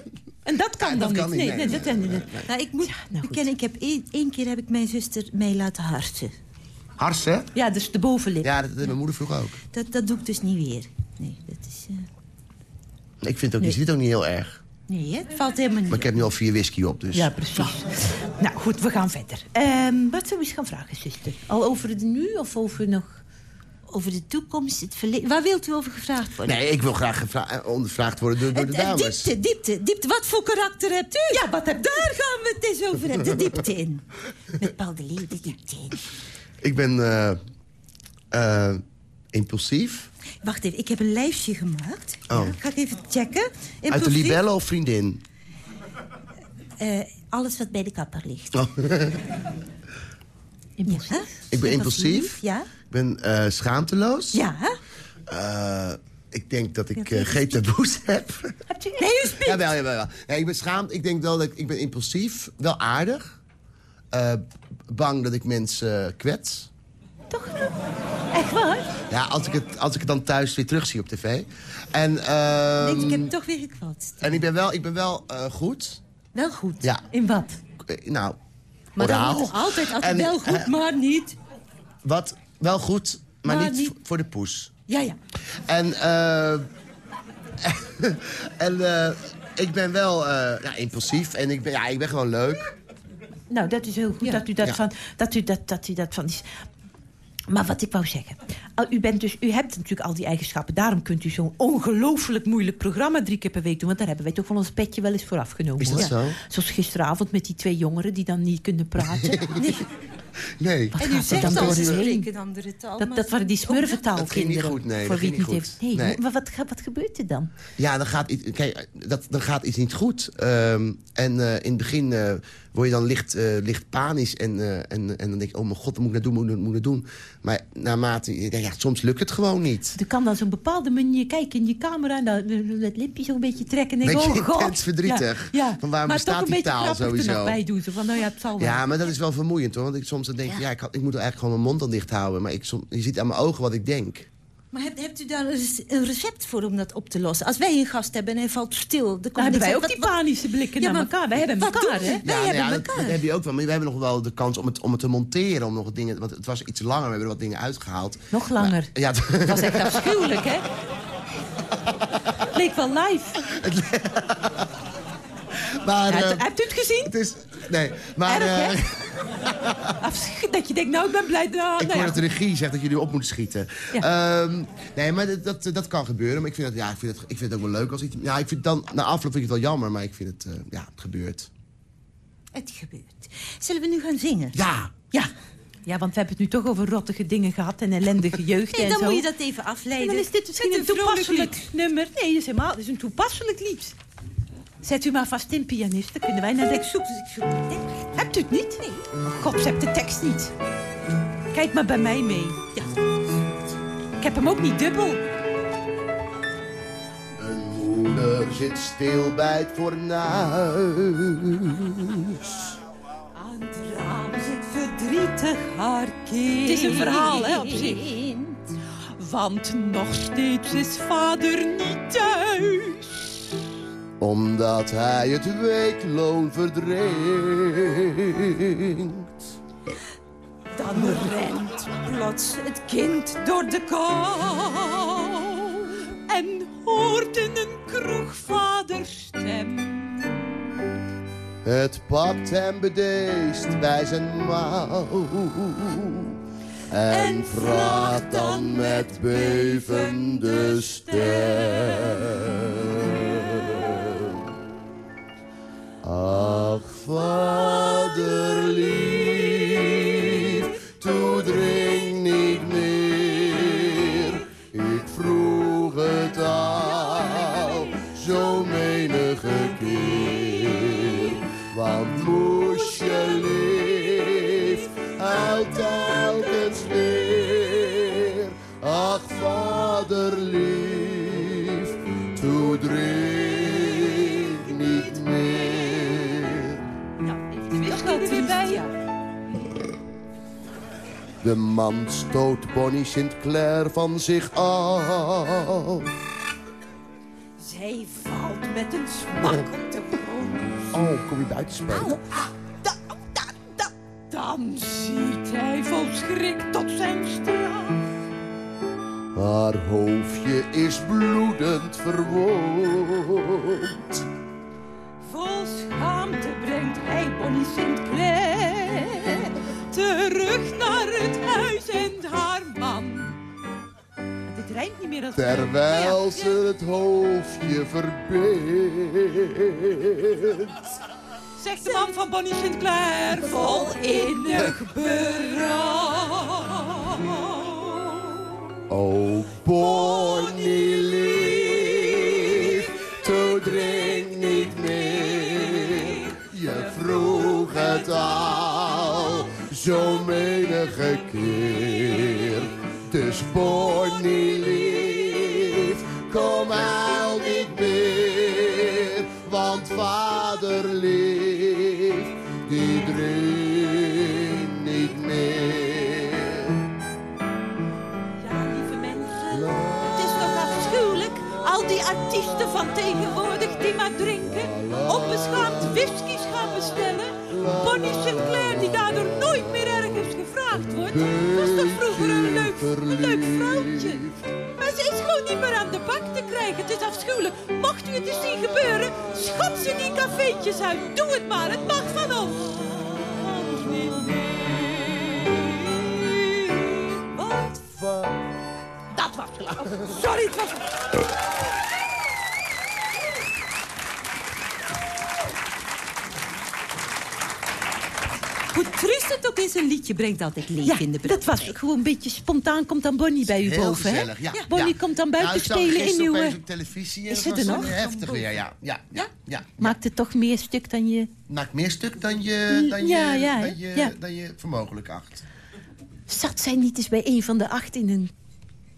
En dat kan Ja, dan dat kan niet. niet, Nee, nee, nee, dat, nee, nee. Nou, ik moet nou goed. bekennen, ik heb één, één keer heb ik mijn zuster mij laten harsen. Harsen? Ja, dus de bovenlip. Ja, dat deed mijn moeder vroeger ook. Dat, dat doe ik dus niet weer. Nee, dat is... eh, Ik vind het ook, je ziet het ook niet heel erg. nee, het valt helemaal niet. Maar ik heb nu al vier whisky op, dus... Ja, precies. Nou goed, we gaan verder. Ehm, wat zullen we eens gaan vragen, zuster? Al over het nu of over nog... over de toekomst, het verleden. Waar wilt u over gevraagd worden? Nee, ik wil graag eh, ondervraagd worden door, door de Eh, dames. Diepte, diepte, diepte. Wat voor karakter hebt u? Ja, wat heb Daar gaan we het eens over hebben. De diepte in. Met Paul de Leeuw, de diepte in. Ik ben eh, eh, impulsief. Wacht even, ik heb een lijstje gemaakt. Oh. Ja, ga ik even checken. Uit de Impulsief. libello of vriendin? Eh, alles wat bij de kapper ligt. Oh. Impulsief? Ik ben impulsief. Ja. Ik ben eh, schaamteloos. Ja. Eh, ik denk dat ik eh, geen taboes heb. Hebt u... Nee, springt. Jawel, jawel, jawel. Nee, ik ben schaamd. Ik denk wel dat ik, ik ben impulsief. Wel aardig. Eh, bang dat ik mensen kwets. Echt waar? Ja, als ik, het, als ik het dan thuis weer terugzie op tv. En, ehm, Denk, ik heb het toch weer gekwatst. en ik ben wel, ik ben wel eh, goed. Wel goed. Ja. In wat? Nou, Maar wordt het altijd, altijd En, wel goed, eh, maar niet. Wat? Wel goed, maar, Maar niet, voor de poes. Ja, ja. En, eh en eh, ik ben wel eh, ja, impulsief en ik ben, ja, ik ben gewoon leuk. Nou, dat is heel goed dat u dat, Ja. van, dat, u dat, dat u dat van is. Maar wat ik wou zeggen. U, bent dus, u hebt natuurlijk al die eigenschappen. Daarom kunt u zo'n ongelooflijk moeilijk programma drie keer per week doen. Want daar hebben wij toch van ons petje wel eens voor afgenomen. Is dat hoor. zo? Zoals gisteravond met die twee jongeren die dan niet kunnen praten. Nee. Nee. Wat En u gaat zegt dan spreken een andere taal. Dat, dat waren die smurventaalkinderen. Dat ging niet goed, nee, Voor wie het niet heeft. goed. Nee, Nee. Maar wat, wat gebeurt er dan? Ja, dan gaat, iets, kijk, dat, dan gaat iets niet goed. Ehm, en eh, in het begin eh, word je dan licht, eh, licht panisch. En, eh, en, en dan denk je, oh mijn god, wat moet ik nou doen, moet ik, moet ik doen? Maar naarmate, ja, ja, soms lukt het gewoon niet. Er kan dan zo'n bepaalde manier kijken in je camera... en dan het limpje zo'n beetje trekken. En denk, Beetje oh god. intens verdrietig. Ja, ja. Van waarom maar bestaat die beetje taal sowieso? bij doen. Zo van, nou ja, het zal wel. Ja, maar dat is wel vermoeiend hoor. Want ik soms dan denk ik, ja, ik, had- ik moet eigenlijk gewoon mijn mond dan dicht houden. Maar ik, je ziet aan mijn ogen wat ik denk. Maar hebt, hebt u daar een rece- een recept voor om dat op te lossen? Als wij een gast hebben en hij valt stil... Dan, Dan hebben wij ook wat- die panische blikken Ja, naar maar elkaar. Wij hebben wat elkaar, hè? we? Wij nou hebben dat, elkaar. dat heb je ook wel. Maar we hebben nog wel de kans om het, om het te monteren. Om nog dingen, want het was iets langer. We hebben er wat dingen uitgehaald. Nog langer. Ja, Dat was echt afschuwelijk, hè? Leek wel live. maar, Ja, eh, hebt u het gezien? het is, nee, maar Erg, eh, Dat je denkt, nou, ik ben blij. Nou, ik nou hoor ja, dat de regie zegt dat jullie op moeten schieten. Ehm, nee, maar dat, dat, dat kan gebeuren. Maar ik vind, het, ja, ik, vind het, ik vind het ook wel leuk als iets... Ja, ik vind dan, na afloop vind ik het wel jammer, maar ik vind het... eh, ja, het gebeurt. Het gebeurt. Zullen we nu gaan zingen? Ja, Ja. ja, want we hebben het nu toch over rottige dingen gehad en ellendige jeugd Nee, en dan zo. moet je dat even En afleiden. dan is dit misschien een toepasselijk nummer. Nee, dat is helemaal dat is een toepasselijk lied. Zet u maar vast in, pianist. Dan kunnen wij naar de... Ik zoek, ik zoek de. Hebt u het niet? Nee. Oh, God, ze hebt de tekst niet. Kijk maar bij mij mee. Ja. Ik heb hem ook niet dubbel. Een moeder zit stil bij het fornuis. Aan het raam zit verdrietig haar kind. Het is een verhaal, hè, op zich. Want nog steeds is vader niet thuis. Omdat hij het weekloon verdrinkt. Dan rent plots het kind door de kou. En hoort in een kroeg vaders stem. Het pakt hem bedeesd bij zijn mouw. En vraagt dan met bevende stem. Ach, vader lief, toedring niet meer. Ik vroeg het al, zo menige keer. Want De man stoot Bonnie Sinclair van zich af. Zij valt met een smak op de grond. Oh, kom je buiten spelen? Dan ziet hij vol schrik tot zijn straf. Haar hoofdje is bloedend verwond. Vol schaamte brengt hij Bonnie Sinclair terug niet meer. Als Terwijl ze het hoofdje verbindt. Zegt de man van Bonnie Sinclair, vol innig berouw. O Bonnie lief, toe drink niet meer. Je vroeg het al, zo menige keer. Dus Bonnie lief, kom huil niet meer. Want vader lief, die drinkt niet meer. Ja, lieve mensen. Het is toch afschuwelijk. Al die artiesten van tegenwoordig die maar drinken. Onbeschaamd whiskies gaan bestellen. Bonnie Sinclair die daardoor nooit meer ergens gevraagd wordt. Was toch vroeger een leuk, een leuk vrouwtje. Maar ze is gewoon niet meer aan de bak te krijgen. Het is afschuwelijk. Mocht u het eens zien gebeuren, schot ze die cafeetjes uit. Doe het maar, het mag van ons. Wat? Dat was geloof. Sorry, het was... ook is, een liedje brengt altijd leven in de brand. dat was gewoon een beetje spontaan. Komt dan Bonnie bij u Heel boven, gezellig, hè? ja. Bonnie Ja. komt dan buiten Nou, spelen in uw... op televisie. Is het er nog? Heftig weer, ja. ja, ja, ja. Maakt het toch meer stuk dan je... Maakt meer stuk dan je, dan je, dan je, ja. Dan je vermogelijk acht. Zat zij niet eens bij een van de acht in een,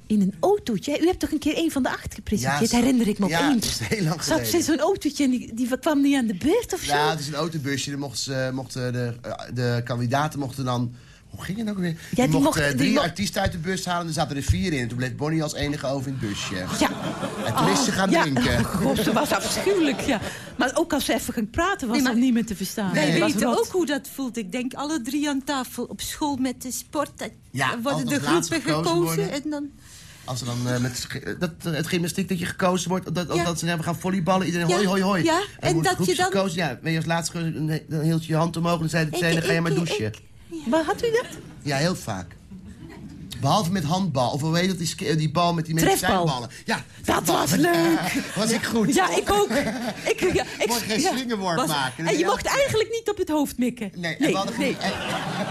in een autootje? U hebt toch een keer een van de acht gepresenteerd, Ja, herinner ik me ja, opeens. dat is heel lang Zat geleden. ze in zo'n autootje en die, die kwam niet aan de beurt of zo? Ja, het is een autobusje. Dan mochten, ze, mochten de, eh, de kandidaten mochten dan... Hoe ging het ook weer? die, die die drie artiesten uit de bus halen en er zaten er vier in. En toen bleef Bonnie als enige over in het busje. Ja. En toen is ze gaan ja. drinken. Oh, God, ze was afschuwelijk, ja. Maar ook als ze even ging praten, was Nee, maar- niet meer te verstaan. Wij weten ook hoe dat voelt. Ik denk alle drie aan tafel op school met de sport. Dat- Ja, worden als de groepen gekozen. En dan... Als er dan eh, met sch- dat, eh, het gymnastiek dat je gekozen wordt, dat, Ja. dat ze hebben gaan volleyballen, iedereen Ja, hoi hoi hoi. ja, en wordt dat je dan- gekozen, ja, ben je als laatste gekozen, dan hield je je hand omhoog en zei de trainer, ga je maar ik- douchen. Waar had u dat? Ja, heel vaak. Behalve met handbal, of hoe heet dat, die, die bal met die Trefbal. medicijnballen. Ja, Dat was leuk. Was ik goed? Ja, ik ook. Ik, ja, ik, Mocht geen ja, slingerworp was- maken. En je mocht eigenlijk niet op het hoofd mikken. Nee, en nee, we hadden, nee. en-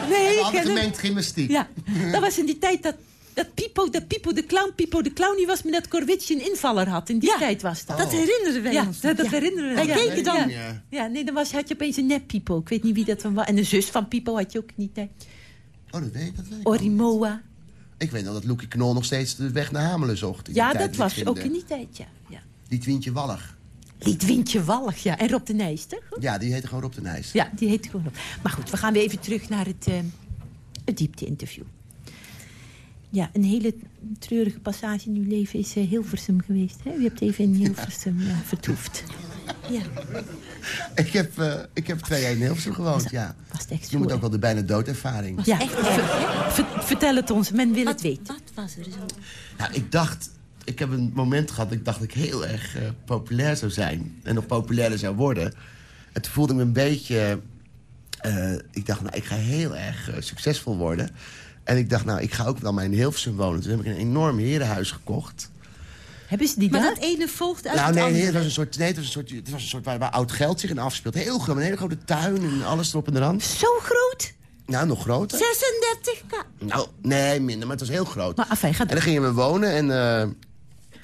Nee, en we ik hadden ken hem. gemengd gymnastiek. Ja, dat was in die tijd dat, dat Pipo, dat Pipo de Clown, Pipo de Clown, die was met dat Corvitje een invaller had. In die tijd was dat. Dat herinneren wij ja, ons. dat, dat herinneren we. Wij ja. keken dan. Ja. Ja, nee, dan was, had je opeens een nep Pipo. Ik weet niet wie dat dan was. En een zus van Pipo had je ook niet. Hè. Oh, dat weet, dat weet ik. Orimoa. Ik weet nog dat Loekie Knol nog steeds de weg naar Hamelen zocht. Ja, tijd dat was ook in die tijd, ja. ja. Die Twintje Wallig. Liedwindje Wallig, ja. En Rob de Nijs, toch? Ja, die heette gewoon Rob de Nijs. Ja, die heet gewoon op. Maar goed, we gaan weer even terug naar het, eh, het diepte-interview. Ja, een hele treurige passage in uw leven is eh, Hilversum geweest. Hè? U hebt even in Hilversum ja, vertoefd. Ja, Ik heb, eh, ik heb twee jaar in Hilversum gewoond, ja. was het echt Je moet zo, ook wel de bijna doodervaring. ja. ver- ver- vertel het ons, men wil het weten. Wat was er zo? Nou, ik dacht... Ik heb een moment gehad dat ik dacht dat ik heel erg eh, populair zou zijn. En nog populairder zou worden. En toen voelde ik me een beetje... eh, ik dacht, nou, ik ga heel erg succesvol worden. En ik dacht, nou, ik ga ook wel maar in Hilversum wonen. Toen heb ik een enorm herenhuis gekocht. Hebben ze die Maar daar? dat ene volgt uit Nou, het nee, andere. het was een soort, nee, het was een soort, het was een soort waar, waar oud geld zich in afspeelt. Heel groot, een hele grote tuin en alles erop en eraan. Zo groot? Nou, nog groter. 36k. Nou, nee, minder, maar het was heel groot. Maar afijn, ga En dan gingen we wonen en eh,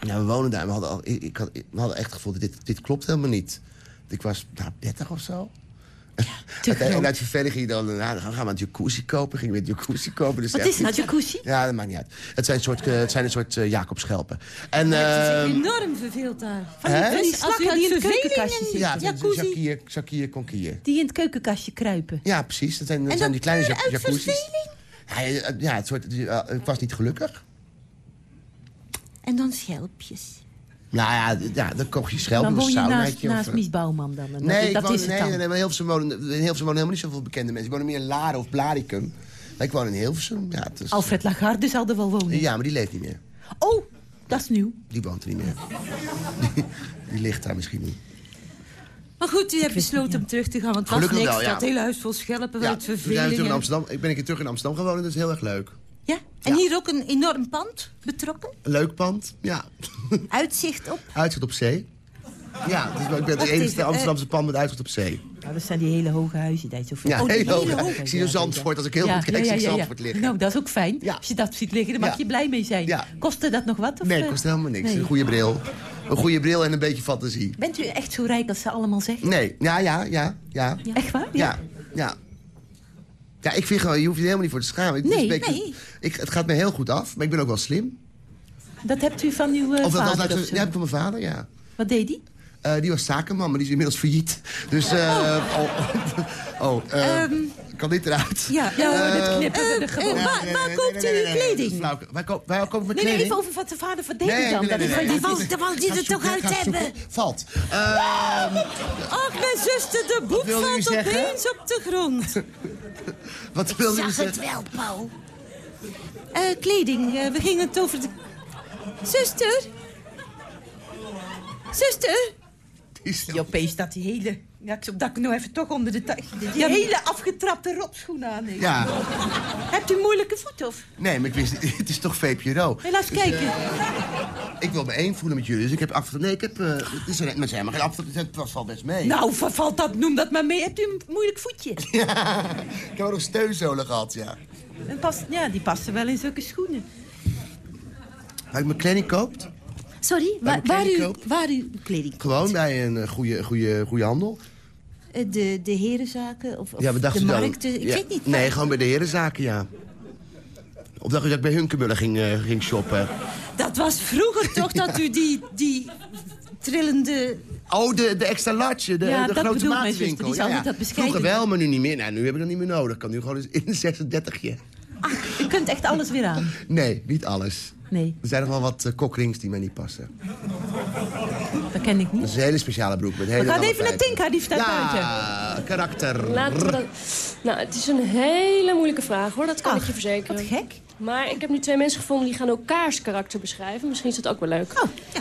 ja, we woonden daar. en We hadden, al, ik, ik had, we hadden echt het gevoel, dit, dit klopt helemaal niet. Ik was nou, 30 of zo. Te en uit verveling ging je dan, nou, dan gaan we een jacuzzi kopen. Gingen we een jacuzzi kopen. Dus Wat is het, jacuzzi? Ja, dat maakt niet uit. Het zijn een soort, eh, het zijn een soort eh, Jacobschelpen. En, Het is ehm, enorm verveeld daar. Van die slakken die in het keukenkastje en- zitten. ja, jacuzzi. Jacquier, Conquier. Die in het keukenkastje kruipen. Ja, precies. Dat zijn, dat En zijn dat die kleine jacuzzis. verveling? Ja, ja, ja, het soort, uh, ik was niet gelukkig. En dan schelpjes. Nou ja, ja dan kocht je schelpen, een woon je naast, saunaatje. of, naast eh, Mies Bouwman dan. Nee, ik dat woon, is het nee, dan. nee, maar in Hilversum wonen, in Hilversum wonen helemaal niet zoveel bekende mensen. Die wonen meer in Laren of Blaricum. Maar ik woon in Hilversum. Ja, het is, Alfred Lagarde zal er wel wonen. ja, maar die leeft niet meer. Oh, dat is nieuw. Die woont er niet meer. Die, die ligt daar misschien niet. Maar goed, u hebt besloten om terug te gaan. Want het was niks. wel, ja. Dat hele huis vol schelpen Ja, uit we zijn verveling. terug in en- Amsterdam. Ik ben een keer terug in Amsterdam en dat is heel erg leuk. Ja? En hier ook een enorm pand betrokken? Leuk pand, ja. Uitzicht op? Uitzicht op zee. Ja, dus ik ben de enige even, Amsterdamse pand met uitzicht op zee. Nou, dat zijn die hele hoge huizen. Die zo Ja, oh, hele hoog. hoge. Ik zie een Zandvoort, als ik heel goed kijk, zie ik Zandvoort liggen. Nou, dat is ook fijn. Als je dat ziet liggen, dan mag Ja. je blij mee zijn. Ja. Kostte dat nog wat? Of, Nee, eh? kost helemaal niks. Nee. Een goede bril. Een goede bril en een beetje fantasie. Bent u echt zo rijk als ze allemaal zeggen? Nee, ja, ja, ja, ja. Echt waar? Ja, ja. Ja, ik vind gewoon, je hoeft je helemaal niet voor te schamen. Nee, beetje- nee. Ik, het gaat me heel goed af, maar ik ben ook wel slim. Dat hebt u van uw eh, of dat vader uit, of zo? ja, heb ik van mijn vader, ja. Wat deed hij? Eh, die was zakenman, maar die is inmiddels failliet. Dus, eh oh, oh, eh, kan dit eruit? Ja, ja hoor, dit Eh, knippen we er gewoon. waar waar koopt u uw kleding? flauw. Waar, ko waar kopen we Nee, kleding? nee, even over wat de vader van Nee, dan. nee, Dat nee, is nee, van nee. die- Wou- wou die het toch uit hebben? Valt. Ehm, Ach, mijn zuster, de boek valt zeggen? opeens op de grond. wat wilde Ik u zag het zeggen? wel, Paul. Eh, kleding, eh, we gingen het over de... Zuster? Zuster? Joppé staat die hele... Ja, ik dat ik nou even toch onder de... Die hele afgetrapte rotschoenen aan heeft. Ja. Hebt u moeilijke voeten of? Nee, maar ik wist, het is toch VPRO. Laat eens kijken. Ik wil me één voelen met jullie, dus ik heb achter... Nee, ik heb... eh het is er, met helemaal geen. Het was valt best mee. Nou, va- valt dat, noem dat maar mee. Hebt u een moeilijk voetje? Ja, ik heb ook nog steunzolen gehad, ja. En past, ja, die passen wel in zulke schoenen. Waar ik mijn kleding koopt? Sorry, Waar waar, u, waar u kleding koopt? Gewoon bij een eh, goede, goede, goede handel. Eh, De, de herenzaken of, of Ja, we de dan- markten? Ik ja, weet niet. Nee, gewoon bij de herenzaken, ja. Of dacht je dat ik bij Hunkemuller ging, eh, ging shoppen? Dat was vroeger toch dat u die, die trillende... Oh, de, de extra large, de, Ja, de dat grote maatwinkel. die zal niet dat bescheiden Vroeger wel, maar nu niet meer. Nou, nu heb ik dat niet meer nodig. Ik kan nu gewoon eens in een 36 -je. Kunt echt alles weer aan. Nee, niet alles. Nee, Er zijn nog wel wat uh, kokrings die mij niet passen. dat ken ik niet. Dat is een hele speciale broek met hele We gaan even naar. Tinka, die staat buiten. Ja, karakter. Laten we dat... Nou, het is een hele moeilijke vraag, hoor. Dat kan ik je verzekeren. Wat gek. Maar ik heb nu twee mensen gevonden die gaan elkaars karakter beschrijven. Misschien is dat ook wel leuk. Oh, ja.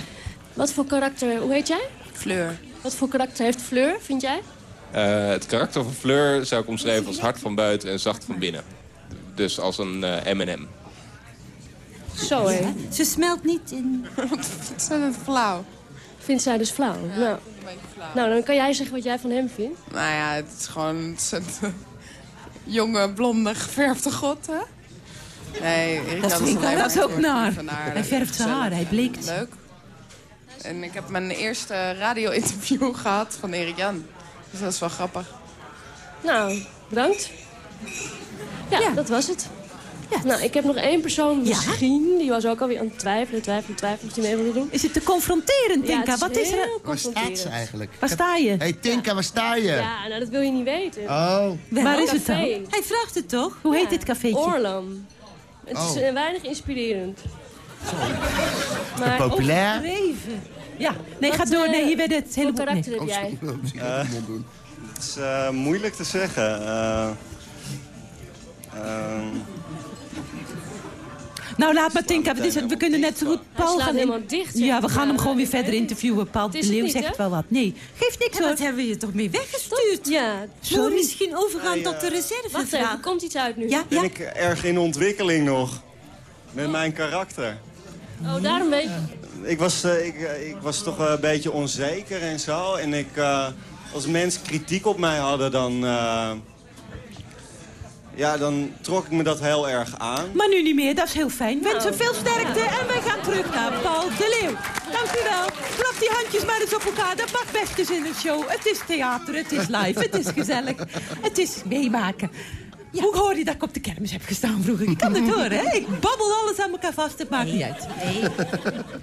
Wat voor karakter... Hoe heet jij? Fleur. Wat voor karakter heeft Fleur, vind jij? Eh, het karakter van Fleur zou ik omschrijven als hard van buiten en zacht van binnen. Dus als een eh, M&M. Zo, hé. Ze smelt niet in... Het is flauw. Vindt zij dus flauw? nou, nou, dan kan jij zeggen wat jij van hem vindt. Nou ja, het is gewoon een jonge, blonde, geverfde god, hè? Nee, Erik Dat, is ook naar. Hij verft zijn haar, hij bleekt. Leuk. En ik heb mijn eerste radio-interview gehad van Erik Jan. Dus dat is wel grappig. Nou, bedankt. Ja, Ja. dat was het. Nou, ik heb nog één persoon misschien. Die was ook alweer aan het twijfelen, twijfelen, twijfelen of die mee wilde doen. Is het te confronterend, Ja, Tinka? Wat is er? Waar staat ze eigenlijk? Waar sta je? Hé, hey, Tinka, waar sta je? Ja, nou, dat wil je niet weten. Oh, Waar is het dan? Café. Hij vraagt het toch? Hoe heet dit cafeetje? Orlam. Het is Oh. eh, weinig inspirerend. Maar populair. Overdreven. Ja, nee, Wat, ga door. eh, Nee, hier werd het hele Wat karakter heb jij? Doen. Het is eh, moeilijk te zeggen. Eh, ehm, Nou, laat maar Tinka. Het is, het- we kunnen net zo goed Paul gaan... helemaal dicht. Ja, we gaan hem gewoon weer verder interviewen. Paul de Leeuw zegt wel wat. Nee, geeft niks Ja, hoor. wat hebben we je toch mee weggestuurd? Ja, Zullen we Sorry. misschien overgaan tot de wacht even, er komt iets uit nu. Ja, ben ja. ik erg in ontwikkeling nog. Met mijn karakter. Oh, daarom weet Ik was, eh, ik, eh, ik was toch wel een beetje onzeker en zo. En ik, eh, als mensen kritiek op mij hadden, dan... ja, dan trok ik me dat heel erg aan. Maar nu niet meer, dat is heel fijn. Wensen Nou. veel sterkte en wij gaan terug naar Paul de Leeuw. Dank u wel. Klap die handjes maar eens op elkaar. Dat mag best eens in een show. Het is theater, het is live, het is gezellig. Het is meemaken. Hoe hoor je dat ik op de kermis heb gestaan vroeger? Ik kan het horen, hè? Ik babbel alles aan elkaar vast, het maakt niet uit.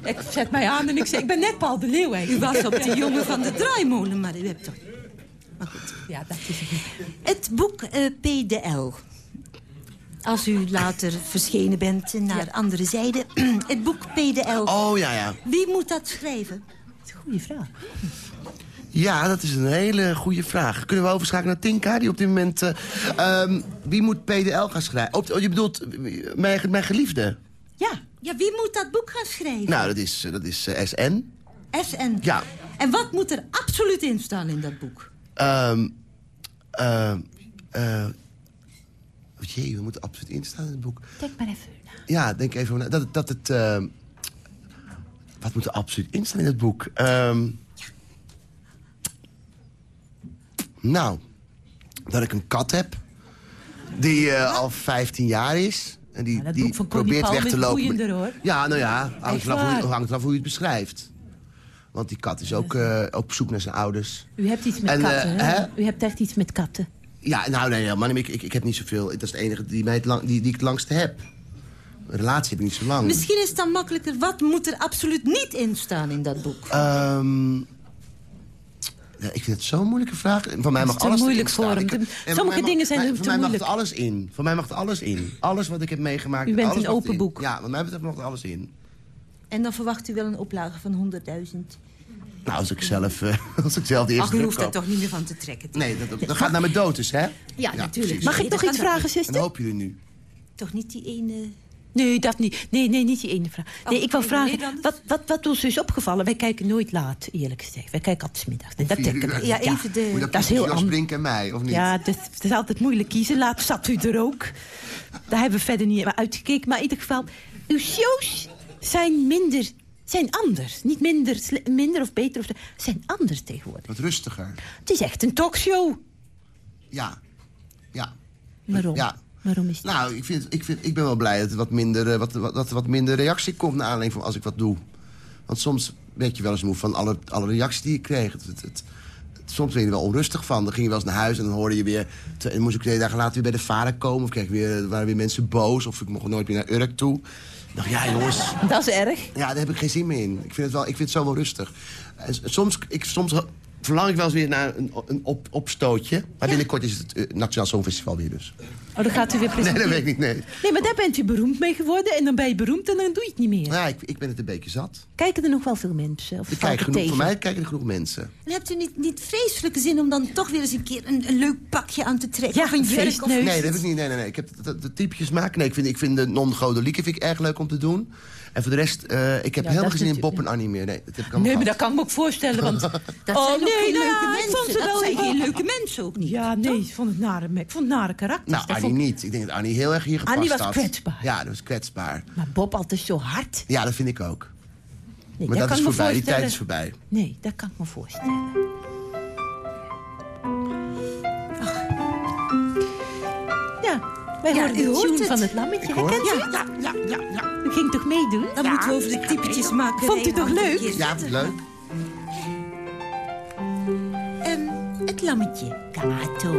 Ik zet mij aan en ik zeg, ik ben net Paul de Leeuw. Hè. U was op de jongen van de draaimolen, maar u hebt toch... Maar goed. Ja, dat is het. Het boek eh, PDL. Als u later verschenen bent naar andere zijde. het boek PDL. Oh, ja, ja. Wie moet dat schrijven? Goeie vraag. Ja, dat is een hele goede vraag. Kunnen we overschakelen naar Tinka, die op dit moment... eh, ehm, wie moet PDL gaan schrijven? Oh, je bedoelt mijn, mijn geliefde? Ja. Ja, wie moet dat boek gaan schrijven? Nou, dat is, dat is eh, SN. SN. Ja. En wat moet er absoluut in staan in dat boek? Ehm, ehm, eh, Oh, jee, we moeten absoluut instaan in het boek. Denk maar even. Ja, denk even na. Dat, dat het... eh, wat moet er absoluut in staan in het boek? Ehm, nou, dat ik een kat heb. Die eh, al 15 jaar is. En die, die probeert weg te lopen. boeiender, hoor. Ja, nou ja, vanaf hoe, hangt vanaf hoe je het beschrijft. Want die kat is ook, eh, ook op zoek naar zijn ouders. U hebt iets met En, eh, katten, hè? hè? U hebt echt iets met katten. Ja, nou nee, helemaal niet. Ik, ik, ik heb niet zoveel. Dat is de enige die, mij het lang, die, die ik het langste heb. Een relatie heb ik niet zo lang. Misschien is het dan makkelijker. Wat moet er absoluut niet in staan in dat boek? Ehm, ja, ik vind het zo'n moeilijke vraag. Van mij mag alles moeilijk voor hem. Sommige dingen zijn te Voor mij mag moeilijk. er alles in. Voor mij mag er alles in. Alles wat ik heb meegemaakt. U bent alles een open boek. Ja, wat mij betreft mag er alles in. En dan verwacht u wel een oplage van 100.000. Nou, als ik zelf, eh, als ik zelf de eerste Ach, u hoeft daar toch niet meer van te trekken. Nee, dat, dat gaat naar mijn dood dus, hè? Ja, natuurlijk. precies. Mag ik nog iets vragen, En zuster? dan hopen jullie nu. Toch niet die ene... Nee, dat niet. Nee, nee, niet die ene vraag. Nee, Oh, ik wou nee, vragen, nee, wat, wat, wat ons is opgevallen... wij kijken nooit laat, eerlijk gezegd. Wij kijken altijd 's middags. Nee, dat uur. we. Ja, even de- je dat dat is heel anders. Brink en mij, of niet? Ja, het is altijd moeilijk kiezen. Laat zat u er ook. Daar hebben we verder niet uitgekeken. Maar in ieder geval, uw shows zijn minder... zijn anders. Niet minder, minder of beter. Of, zijn anders tegenwoordig. Wat rustiger. Het is echt een talkshow. Ja. Ja. Waarom? Ja. Waarom is dat? Nou, ik, vind, ik, vind, ik ben wel blij dat er wat minder, eh, wat, wat, dat wat minder reactie komt... naar aanleiding van als ik wat doe. Want soms weet je wel eens moe van alle, alle reacties die ik kreeg. Het, het, het- soms ben je er wel onrustig van. Dan ging je wel eens naar huis en dan hoorde je weer... en moest ik twee dagen later weer bij de vader komen. Of kreeg weer, waren weer mensen boos. Of ik mocht nooit meer naar Urk toe. Dacht, ja jongens... Dat is erg. Ja, daar heb ik geen zin meer in. Ik vind het, wel, ik vind het zo wel rustig. En soms, ik, soms verlang ik wel eens weer naar een, een op, opstootje. Maar binnenkort is het eh, Nationaal Songfestival weer dus. Oh, dan gaat u weer Nee, presenteren. dat weet ik niet, nee. Nee, maar daar bent u beroemd mee geworden. En dan ben je beroemd en dan doe je het niet meer. Ja, ik, ik ben het een beetje zat. Kijken er nog wel veel mensen? Of kijken het genoeg, tegen? voor mij kijken er genoeg mensen. En hebt u niet, niet vreselijke zin om dan toch weer eens een keer een, een leuk pakje aan te trekken? Ja, of een een jurk? Of... feestneus. Nee, dat heb ik niet. Nee, nee, nee. Ik heb de, de typetjes maken. Nee, ik vind, ik vind de vind ik erg leuk om te doen. En voor de rest, eh, ik heb Ja, helemaal dat geen zin in Bob en Annie meer. Nee, dat heb ik allemaal Nee, maar dat kan ik me ook voorstellen. Want... Dat oh, zijn nee, geen nou leuke ja, ik mensen. vond ze dat wel zijn heel- geen leuke mensen ook niet. Ja, nee, ik vond het nare, me- ik vond het nare karakter. Nou, Annie niet. Ik denk dat Annie heel erg hier gepast Annie was had. kwetsbaar. Ja, dat was kwetsbaar. Maar Bob altijd zo hard. Ja, dat vind ik ook. Nee, Maar dat kan is voorbij. Die tijd is voorbij. Nee, dat kan ik me voorstellen. Wij Ja, hoorden de hoort tune het. van het lammetje. Ik hoor Herkent u? Ja, ja, ja, ja. U ging toch meedoen? Dan moeten we over de typetjes maken. Vond u toch leuk? Ja, leuk. Ehm, het lammetje. Kato.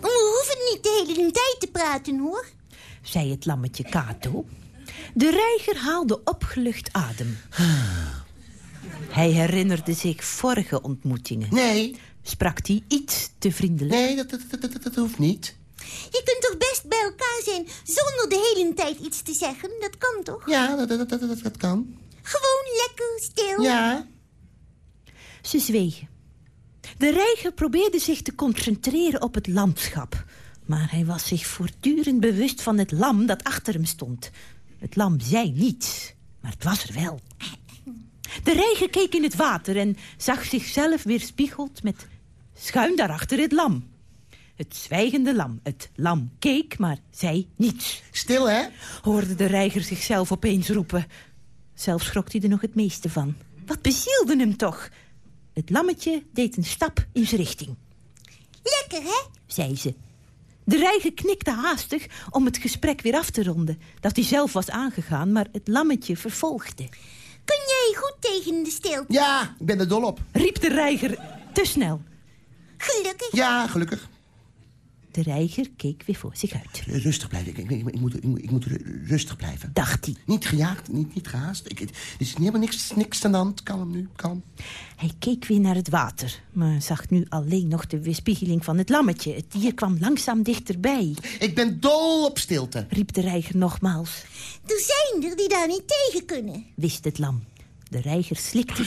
We hoeven niet de hele tijd te praten, hoor. zei het lammetje Kato. De reiger haalde opgelucht adem. Hij herinnerde zich vorige ontmoetingen. Nee, Sprak hij iets te vriendelijk? nee, dat, dat, dat, dat, dat hoeft niet. Je kunt toch best bij elkaar zijn zonder de hele tijd iets te zeggen? Dat kan toch? Ja, dat, dat, dat, dat, dat kan. Gewoon lekker stil. Ja. Ze zwegen. De reiger probeerde zich te concentreren op het landschap. Maar hij was zich voortdurend bewust van het lam dat achter hem stond. Het lam zei niets, maar het was er wel. De reiger keek in het water en zag zichzelf weerspiegeld met schuin daarachter het lam. Het zwijgende lam. Het lam keek, maar zei niets. Stil, hè? Hoorde de reiger zichzelf opeens roepen. Zelf schrok hij er nog het meeste van. Wat bezielde hem toch? Het lammetje deed een stap in zijn richting, Lekker, hè? zei ze. De reiger knikte haastig om het gesprek weer af te ronden. Dat hij zelf was aangegaan, maar het lammetje vervolgde. Kun jij goed tegen de stilte? Ja, ik ben er dol op. Riep de reiger te snel. Gelukkig. Ja, gelukkig. De reiger keek weer voor zich uit. Rustig blijven. Ik, ik, ik, ik moet, ik, moet, ik moet ru- rustig blijven. Dacht hij. Niet gejaagd, niet, niet gehaast. Ik, er is helemaal niks, niks aan de hand. Kalm nu, kalm. Hij keek weer naar het water, maar zag nu alleen nog de weerspiegeling van het lammetje. Het dier kwam langzaam dichterbij, Ik ben dol op stilte. riep de reiger nogmaals. Er zijn er die daar niet tegen kunnen. wist het lam. De reiger slikte,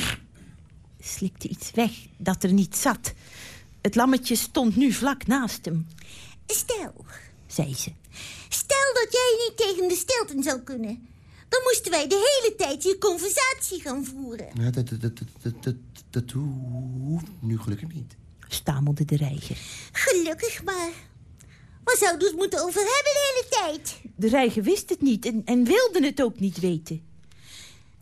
slikte iets weg dat er niet zat. Het lammetje stond nu vlak naast hem, Stel, zei ze. stel dat jij niet tegen de stilte zou kunnen. Dan moesten wij de hele tijd je conversatie gaan voeren. Ja, dat, dat, dat, dat, dat, dat hoeft nu gelukkig niet. stamelde de reiger. Gelukkig maar. Waar zouden we het moeten over hebben de hele tijd? De reiger wist het niet en, en wilde het ook niet weten.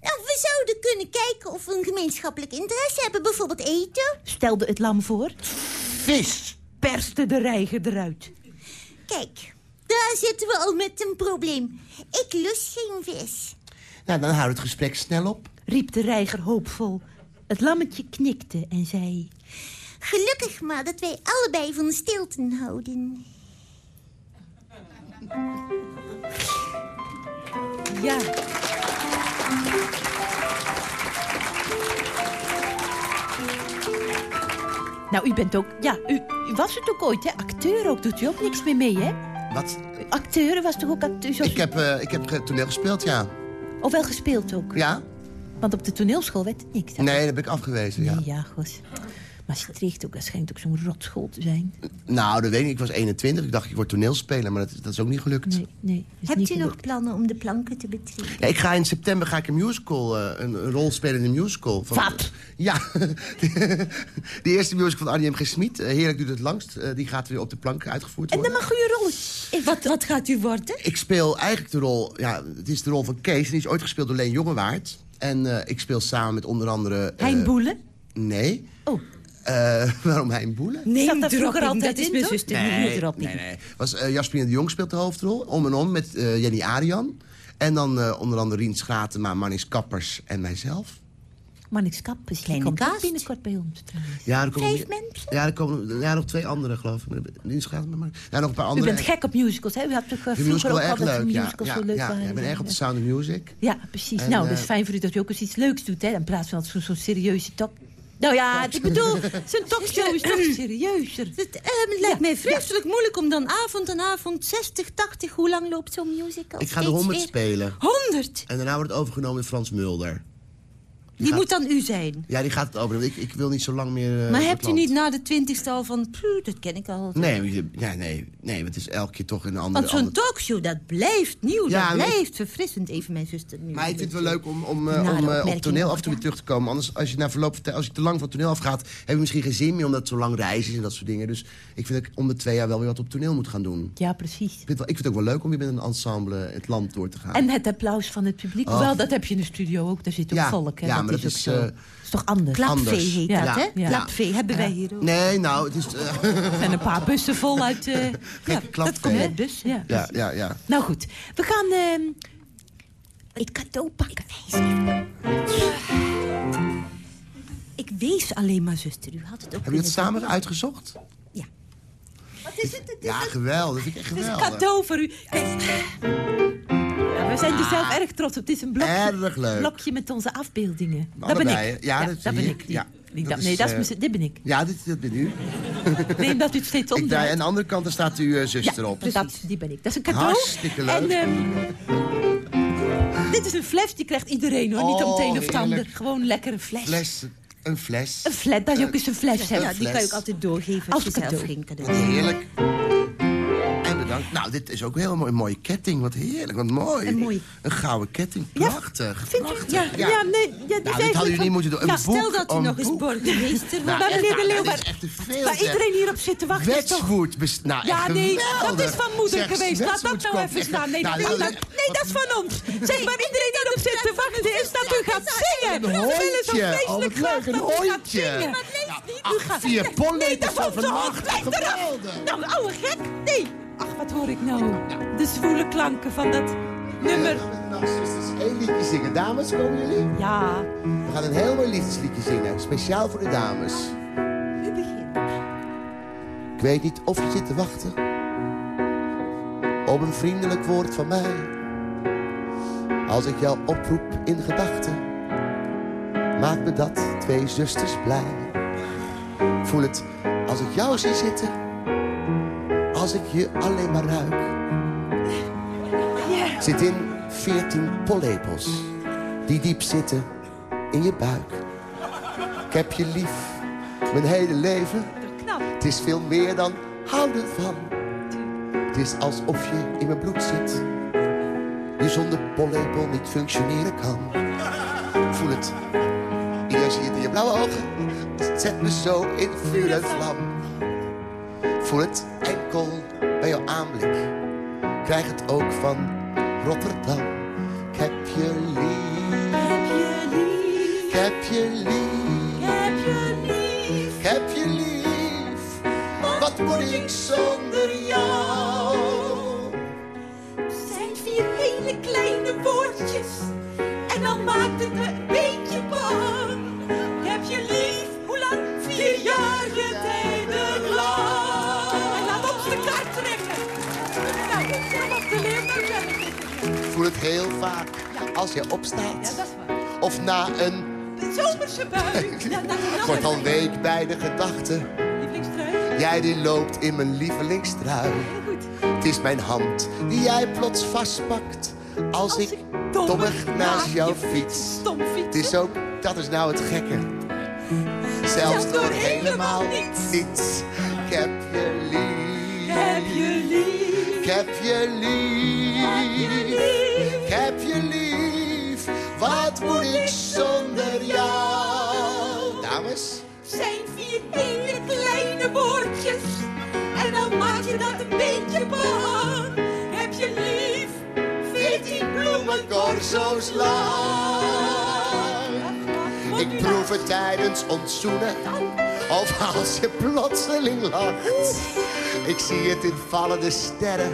Nou, we zouden kunnen kijken of we een gemeenschappelijk interesse hebben. Bijvoorbeeld eten. Stelde het lam voor. Vis! Perste de reiger eruit. Kijk, daar zitten we al met een probleem. Ik lust geen vis. Nou, dan houdt het gesprek snel op. Riep de reiger hoopvol. Het lammetje knikte en zei... Gelukkig maar dat wij allebei van stilte houden. Ja. Nou, u bent ook... Ja, u, u was het ook ooit, hè? Acteur ook. Doet u ook niks meer mee, hè? Wat? Acteur, was toch ook acteur? Zoals... Ik heb, eh, ik heb toneel gespeeld, ja. Of wel gespeeld ook? Ja? Want op de toneelschool werd het niks. hè? Nee, dat heb ik afgewezen, ja. Nee, ja, goed. Maastricht ook, dat schijnt ook zo'n rotschool te zijn. Nou, dat weet ik. Ik was 21. Ik dacht, ik word toneelspeler, maar dat, dat is ook niet gelukt. Nee, nee. Hebt u nog plannen om de planken te betreden? Ja, ik ga in september ga ik een musical, eh, een, een rol spelen in een musical. Van, Wat? Ja, de eerste musical van Arnie M. G. Smit. eh, Heerlijk duurt het langst. eh, die gaat weer op de plank uitgevoerd En worden. dan mag u een rol... Wat, wat gaat u worden? Ik speel eigenlijk de rol... Ja, het is de rol van Kees. En die is ooit gespeeld door Leen Jongewaard. En eh, ik speel samen met onder andere... eh, Hein Boelen? Nee. Oh. Eh, waarom Hein Boelen? Nee, Zat daar vroeger altijd dat is in, mijn zuster, Nee, nee, nee. Was, eh Jasperine de Jong speelt de hoofdrol. Om en om met eh, Jenny Arian. En dan eh, onder andere Rien Schratema, Marnix Kappers en mijzelf. Mannix Kappes, die Kleine komt ook binnenkort bij ons trouwens. Ja, er komen, Vijf mensen? Ja, er komen ja, nog twee andere, geloof ik. Rien Schratema, maar... Ja, nog een paar U andere. bent gek op musicals, hè? U had toch uh, vroeger musical ook erg leuk, ja. musicals Ja, zo leuk ja, waren. ja, ik ben erg op de Sound of Music. Ja, precies. En, nou, dat is fijn voor u dat u ook eens iets leuks doet, hè? In plaats van zo'n zo'n serieuze top. Nou ja, ik bedoel, zo'n talkshow is toch serieuzer. Het eh, lijkt mij vreselijk moeilijk om dan avond en avond 60, 80... Hoe lang loopt zo'n musical? Ik ga de Steeds 100 weer? spelen. 100? En daarna wordt het overgenomen door Frans Mulder. Die moet dan u zijn. Ja, die gaat het overnemen. Ik, ik wil niet zo lang meer... eh, maar hebt u niet na de twintigste al van... "Phew, dat ken ik al. Nee, ja, nee, nee, het is elke keer toch een andere... Want zo'n talkshow, dat blijft nieuw, Ja, dat ik- blijft verfrissend. Even mijn zuster nu. Maar ik vind het wel leuk om, om, eh, Nare om eh, op toneel af en toe weer terug te komen. Anders, als je, na verloop als je te lang van toneel afgaat... heb je misschien geen zin meer omdat het zo lang reizen is en dat soort dingen. Dus ik vind dat ik om de twee jaar wel weer wat op toneel moet gaan doen. Ja, precies. Ik vind, het wel- ik vind het ook wel leuk om weer met een ensemble het land door te gaan. En het applaus van het publiek. Oh. Wel, dat heb je in de studio ook. Daar zit ook Ja, volk, hè? ja, maar is dat is, eh, is toch anders? Klapvee heet Ja. dat, hè? Ja. Klapvee hebben wij hier ook. Nee, nou, het is... eh, En een paar bussen vol uit... eh, ja, dat komt met bus. Ja. ja, ja, ja. Nou goed, we gaan ehm, het cadeau pakken. Ik wees alleen maar, zuster. U had het ook Hebben jullie kunnen het samen doen. uitgezocht? Ja. Wat is het? Het Ja, geweldig. Echt is een cadeau voor u. Kijk. Ja, we zijn er zelf erg trots op. Het is een blokje, Erg leuk. blokje met onze afbeeldingen. dat ben ik. Ja, dat ben ik. Die- Ja, die- dat dat- nee, is, dat is eh, dit ben ik. Ja, dit, dat ben u. Nee, dat u het steeds Ik draai, omdraait. aan de andere kant daar staat uw eh, zuster ja, op. dus dat, die ben ik. Dat is een cadeau. Hartstikke leuk. En, ehm, dit is een fles, die krijgt iedereen hoor. Niet om het Oh, een of het ander. heerlijk. Gewoon lekker een fles. Fles, een fles. Een fles, dat je ook eens een fles hebt. Ja, die kan je ook altijd doorgeven als, Als je zelf cadeau. geen cadeau Wat heerlijk. Bedankt. Nou, dit is ook een heel mooi, mooie ketting. Wat heerlijk, wat mooi. Een mooi- Een gouden ketting. Prachtig. U? prachtig. Ja, ja. nee. Ja, die Nou, dit hadden jullie niet moeten doen. Een Ja, boek, Stel dat u nog eens burgemeester Nou, meneer de Leeuw, waar- iedereen hierop zit te wachten. Wetswoord. best- Nou, Ja, nee, dat is van moeder Zeg, geweest. Laat dat nou even staan. Nee, Nou, dat, nee, dat is van ons. Zeg, waar iedereen hierop zit te wachten is dat u gaat zingen. Een We willen zo hondje. Wat graag leuk, een dat u gaat hondje. vier Nee, polletjes dat is onze hond. Blijf eraf. Nou, ouwe gek. Nee. Ach, wat hoor ik nou? De zwoele klanken van dat nummer. Zusters, één liedje zingen. Dames, komen jullie? Ja. We gaan een heel mooi liefdesliedje zingen. Speciaal voor de dames. U begint. Ik weet niet of je zit te wachten op een vriendelijk woord van mij. Als ik jou oproep in gedachten, maakt me dat twee zusters blij. Voel het als ik jou zie zitten, als ik je alleen maar ruik. Zit in veertien pollepels die diep zitten in je buik. Ik heb je lief, mijn hele leven. Het is veel meer dan houden van. Het is alsof je in mijn bloed zit. Die zonder pollepel niet functioneren kan. Voel het Iedereen zie het in je blauwe ogen. Het zet me zo in vuur en vlam. Voel het bij jouw aanblik. Krijg het ook van Rotterdam. Ik heb je lief. Ik heb je lief. Ik heb je lief. Wat moet ik zonder jou? zijn vier hele kleine woordjes. En dan maakt het me een beetje bang. Ik heb je lief, hoe lang? Vier jaar getijden de zeggen. Voel het heel vaak als je opstaat. Ja, dat is waar. Of na een De zomerse bui. Ja, wordt al week bij de gedachte. Lievelingstrui. Jij die loopt in mijn lievelingstrui. Het is mijn hand die jij plots vastpakt. Als, ik dommig naast jou fiets. Het is ook, dat is nou het gekke. Zelfs door helemaal niets. Ik heb je heb je lief. Ik heb je lief. Wat moet ik zonder jou? Dames? zijn vier hele kleine woordjes. En dan maak je dat een beetje bang. Heb je lief, veertien bloemencorso's lang. Ik proef het tijdens ontzoenen. Of als je plotseling lacht. Ik zie het in vallende sterren.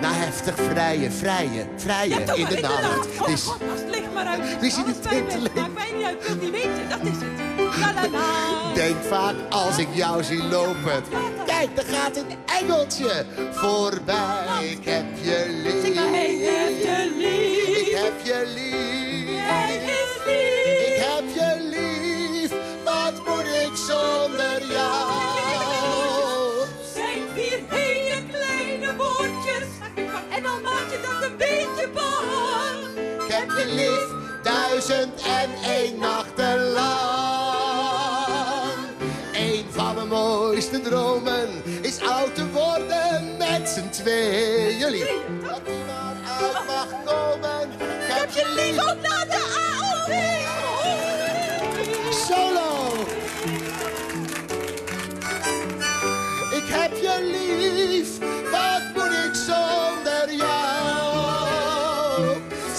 Na heftig vrije, vrije, vrije in de nacht. Het is Leg maar uit. Wie ziet het tinteling? Maakt mij niet uit, ik wil niet weten, dat is het. La la la. Denk vaak als ik jou zie lopen. Kijk, daar gaat een engeltje voorbij. Ik heb je lief. Ik heb je lief. Zonder jou? zijn vier hele kleine woordjes. En dan maak je dat een beetje bang. Ik heb je lief. Duizend en één nachten lang. Een van mijn mooiste dromen is oud te worden met z'n tweeën. Jullie, dat die maar uit mag komen. Ik heb je lief. Op naar de AOW. Lief. Wat moet ik zonder jou?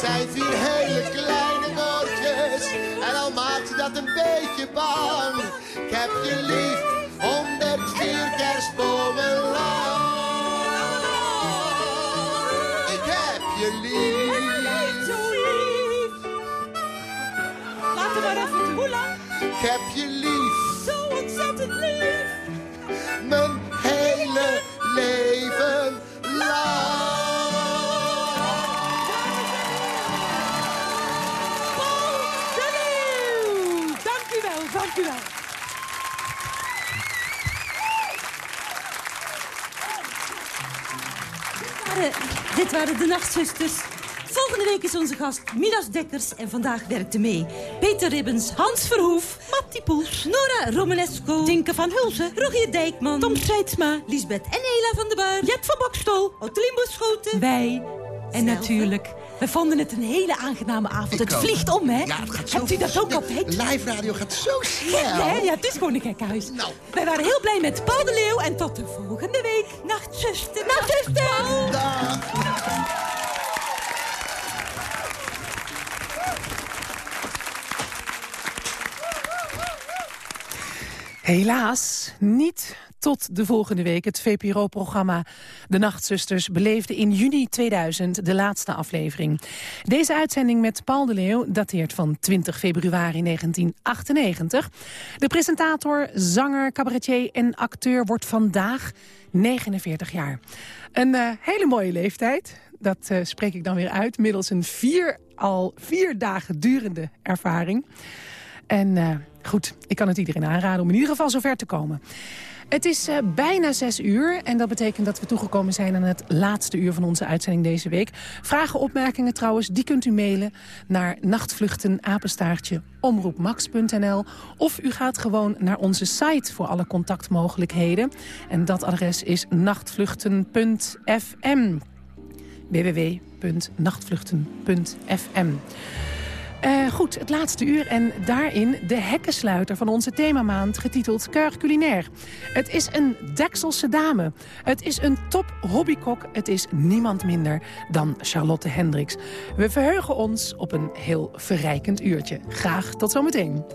Zijn vier hele kleine woordjes. En al maakt je dat een beetje bang. Ik heb je lief. 104 kerstbomen lang. Ik heb je lief. Ik heb je waren, dit waren de Nachtzusters. Volgende week is onze gast Midas Dekkers en vandaag werkte mee. Peter Ribbens, Hans Verhoef, Matti Poels, Nora Romanesco, Tinke van Hulzen, Rogier Dijkman, Tom Seidsma, Lisbeth en Ela van der Buur, Jet van Bokstol, Ottelien Buschoten, wij en natuurlijk... We vonden het een hele aangename avond. Ik het ook. vliegt om, hè? Ja, het gaat zo Hebt u dat ook altijd? Live radio gaat zo snel. Gek, hè? Ja, het is gewoon een gekhuis. Nou. Wij waren heel blij met Paul de Leeuw en tot de volgende week. Nachtzuster, nachtzuster! Helaas niet tot de volgende week. Het VPRO-programma De Nachtzusters beleefde in juni 2000 de laatste aflevering. Deze uitzending met Paul de Leeuw dateert van 20 februari 1998. De presentator, zanger, cabaretier en acteur wordt vandaag 49 jaar. Een eh, hele mooie leeftijd. Dat eh, spreek ik dan weer uit middels een vier, al vier dagen durende ervaring. En eh, goed, ik kan het iedereen aanraden om in ieder geval zover te komen. Het is eh, bijna zes uur en dat betekent dat we toegekomen zijn aan het laatste uur van onze uitzending deze week. Vragen, opmerkingen trouwens, die kunt u mailen naar nachtvluchtenapenstaartje omroepmax.nl of u gaat gewoon naar onze site voor alle contactmogelijkheden. En dat adres is nachtvluchten.fm www.nachtvluchten.fm Uh, goed, het laatste uur en daarin de hekkensluiter van onze themamaand getiteld Keur Culinair. Het is een Dekselse dame. Het is een top hobbykok. Het is niemand minder dan Charlotte Hendricks. We verheugen ons op een heel verrijkend uurtje. Graag tot zometeen.